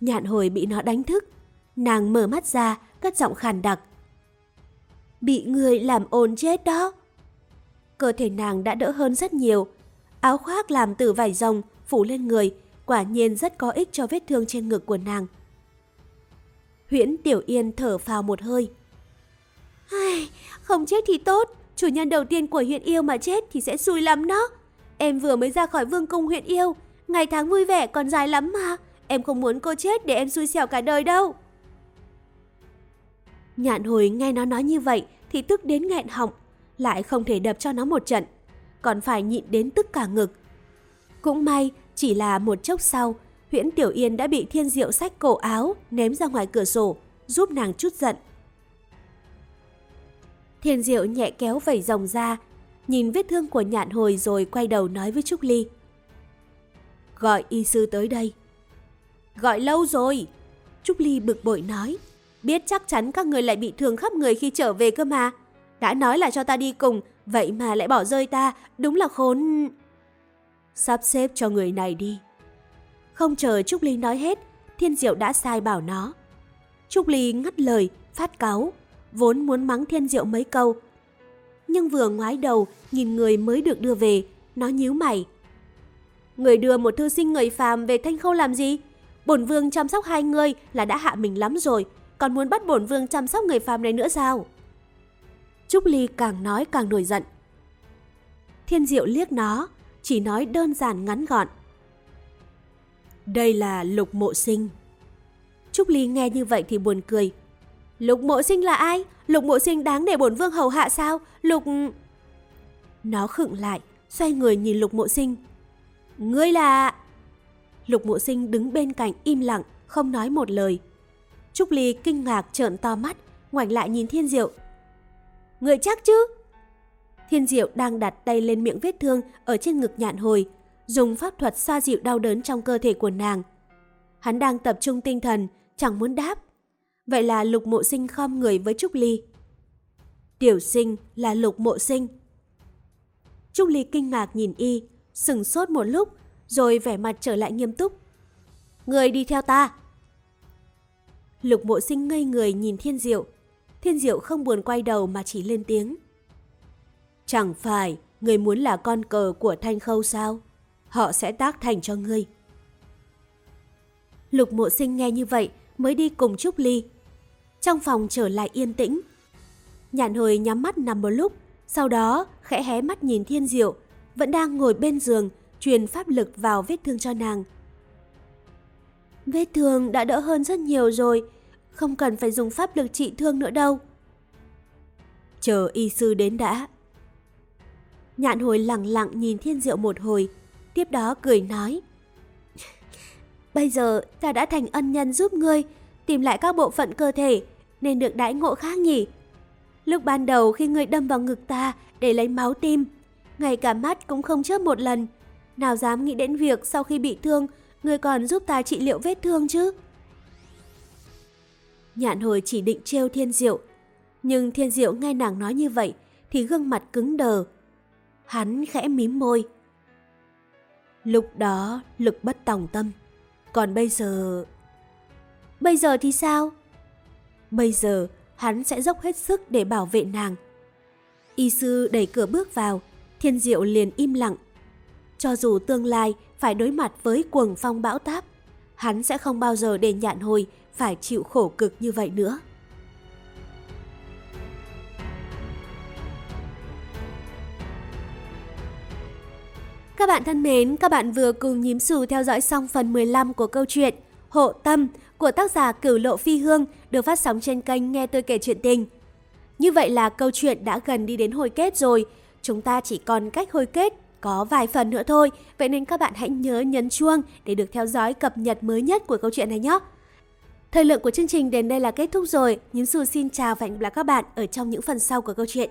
Nhạn hồi bị nó đánh thức, nàng mở mắt ra, cất giọng khàn đặc. Bị người làm ồn chết đó. Cơ thể nàng đã đỡ hơn rất nhiều. Áo khoác làm từ vải rồng phủ lên người, quả nhiên rất có ích cho vết thương trên ngực của nàng. Huyễn Tiểu Yên thở phào một hơi. Ai, không chết thì tốt, chủ nhân đầu tiên của huyện yêu mà chết thì sẽ xui lắm đó. Em vừa mới ra khỏi vương cung huyện yêu, ngày tháng vui vẻ còn dài lắm mà. Em không muốn cô chết để em xui xẻo cả đời đâu. Nhạn hồi nghe nó nói như vậy thì tức đến nghẹn họng, lại không thể đập cho nó một trận, còn phải nhịn đến tức cả ngực. Cũng may, chỉ là một chốc sau, Huyễn Tiểu Yên đã bị thiên diệu sách cổ áo ném ra ngoài cửa sổ, giúp nàng chút giận. Thiên diệu nhẹ kéo vẩy rồng ra, nhìn vết thương của nhạn hồi rồi quay đầu nói với Trúc Ly. Gọi y sư tới đây. Gọi lâu rồi. Trúc Ly bực bội nói. Biết chắc chắn các người lại bị thương khắp người khi trở về cơ mà. Đã nói là cho ta đi cùng, vậy mà lại bỏ rơi ta, đúng là khốn... Sắp xếp cho người này đi. Không chờ Trúc Ly nói hết, Thiên Diệu đã sai bảo nó. Trúc Ly ngắt lời, phát cáu, vốn muốn mắng Thiên Diệu mấy câu. Nhưng vừa ngoái đầu, nhìn người mới được đưa về, nó nhíu mày. Người đưa một thư sinh người phàm về thanh khâu làm gì? Bổn vương chăm sóc hai người là đã hạ mình lắm rồi, còn muốn bắt bổn vương chăm sóc người phàm này nữa sao? Trúc Ly càng nói càng nổi giận. Thiên Diệu liếc nó, chỉ nói đơn giản ngắn gọn. Đây là Lục Mộ Sinh. Trúc Ly nghe như vậy thì buồn cười. Lục Mộ Sinh là ai? Lục Mộ Sinh đáng để bổn vương hầu hạ sao? Lục... Nó khựng lại, xoay người nhìn Lục Mộ Sinh. Ngươi là... Lục Mộ Sinh đứng bên cạnh im lặng, không nói một lời. Trúc Ly kinh ngạc trợn to mắt, ngoảnh lại nhìn Thiên Diệu. Ngươi chắc chứ? Thiên Diệu đang đặt tay lên miệng vết thương ở trên ngực nhạn hồi, dùng pháp thuật xoa dịu đau đớn trong cơ thể của nàng. Hắn đang tập trung tinh thần, chẳng muốn đáp. Vậy là lục mộ sinh khom người với Trúc Ly. Tiểu sinh là lục mộ sinh. Trúc Ly kinh ngạc nhìn y, sừng sốt một lúc, rồi vẻ mặt trở lại nghiêm túc. Người đi theo ta. Lục mộ sinh ngây người nhìn thiên diệu. Thiên diệu không buồn quay đầu mà chỉ lên tiếng. Chẳng phải người muốn là con cờ của thanh khâu sao? Họ sẽ tác thành cho ngươi. Lục mộ sinh nghe như vậy mới đi cùng Trúc Ly. Trong phòng trở lại yên tĩnh. Nhạn hồi nhắm mắt nằm một lúc, sau đó khẽ hé mắt nhìn thiên diệu, vẫn đang ngồi bên giường, truyền pháp lực vào vết thương cho nàng. Vết thương đã đỡ hơn rất nhiều rồi, không cần phải dùng pháp lực trị thương nữa đâu. Chờ y sư đến đã. Nhạn hồi lặng lặng nhìn thiên diệu một hồi, tiếp đó cười nói. Bây giờ ta đã thành ân nhân giúp ngươi, tìm lại các bộ phận cơ thể, nên được đãi ngộ khác nhỉ. Lúc ban đầu khi ngươi đâm vào ngực ta để lấy máu tim, ngay cả mắt cũng không chớp một lần. Nào dám nghĩ đến việc sau khi bị thương, ngươi còn giúp ta trị liệu vết thương chứ? Nhạn hồi chỉ định trêu thiên diệu, nhưng thiên diệu nghe nàng nói như vậy thì gương mặt cứng đờ. Hắn khẽ mím môi. Lúc đó lực bất tòng tâm, còn bây giờ... Bây giờ thì sao? Bây giờ hắn sẽ dốc hết sức để bảo vệ nàng. Y sư đẩy cửa bước vào, thiên diệu liền im lặng. Cho dù tương lai phải đối mặt với cuồng phong bão táp, hắn sẽ không bao giờ để nhạn hồi phải chịu khổ cực như vậy nữa. Các bạn thân mến, các bạn vừa cùng nhím xù theo dõi xong phần 15 của câu chuyện Hộ Tâm của tác giả Cửu Lộ Phi Hương được phát sóng trên kênh Nghe Tôi Kể Chuyện Tình. Như vậy là câu chuyện đã gần đi đến hồi kết rồi, chúng ta chỉ còn cách hồi kết có vài phần nữa thôi, vậy nên các bạn hãy nhớ nhấn chuông để được theo dõi cập nhật mới nhất của câu chuyện này nhé. Thời lượng của chương trình đến đây là kết thúc rồi. Nhím Su xin chào và hẹn gặp lại các bạn ở trong những phần sau của câu chuyện.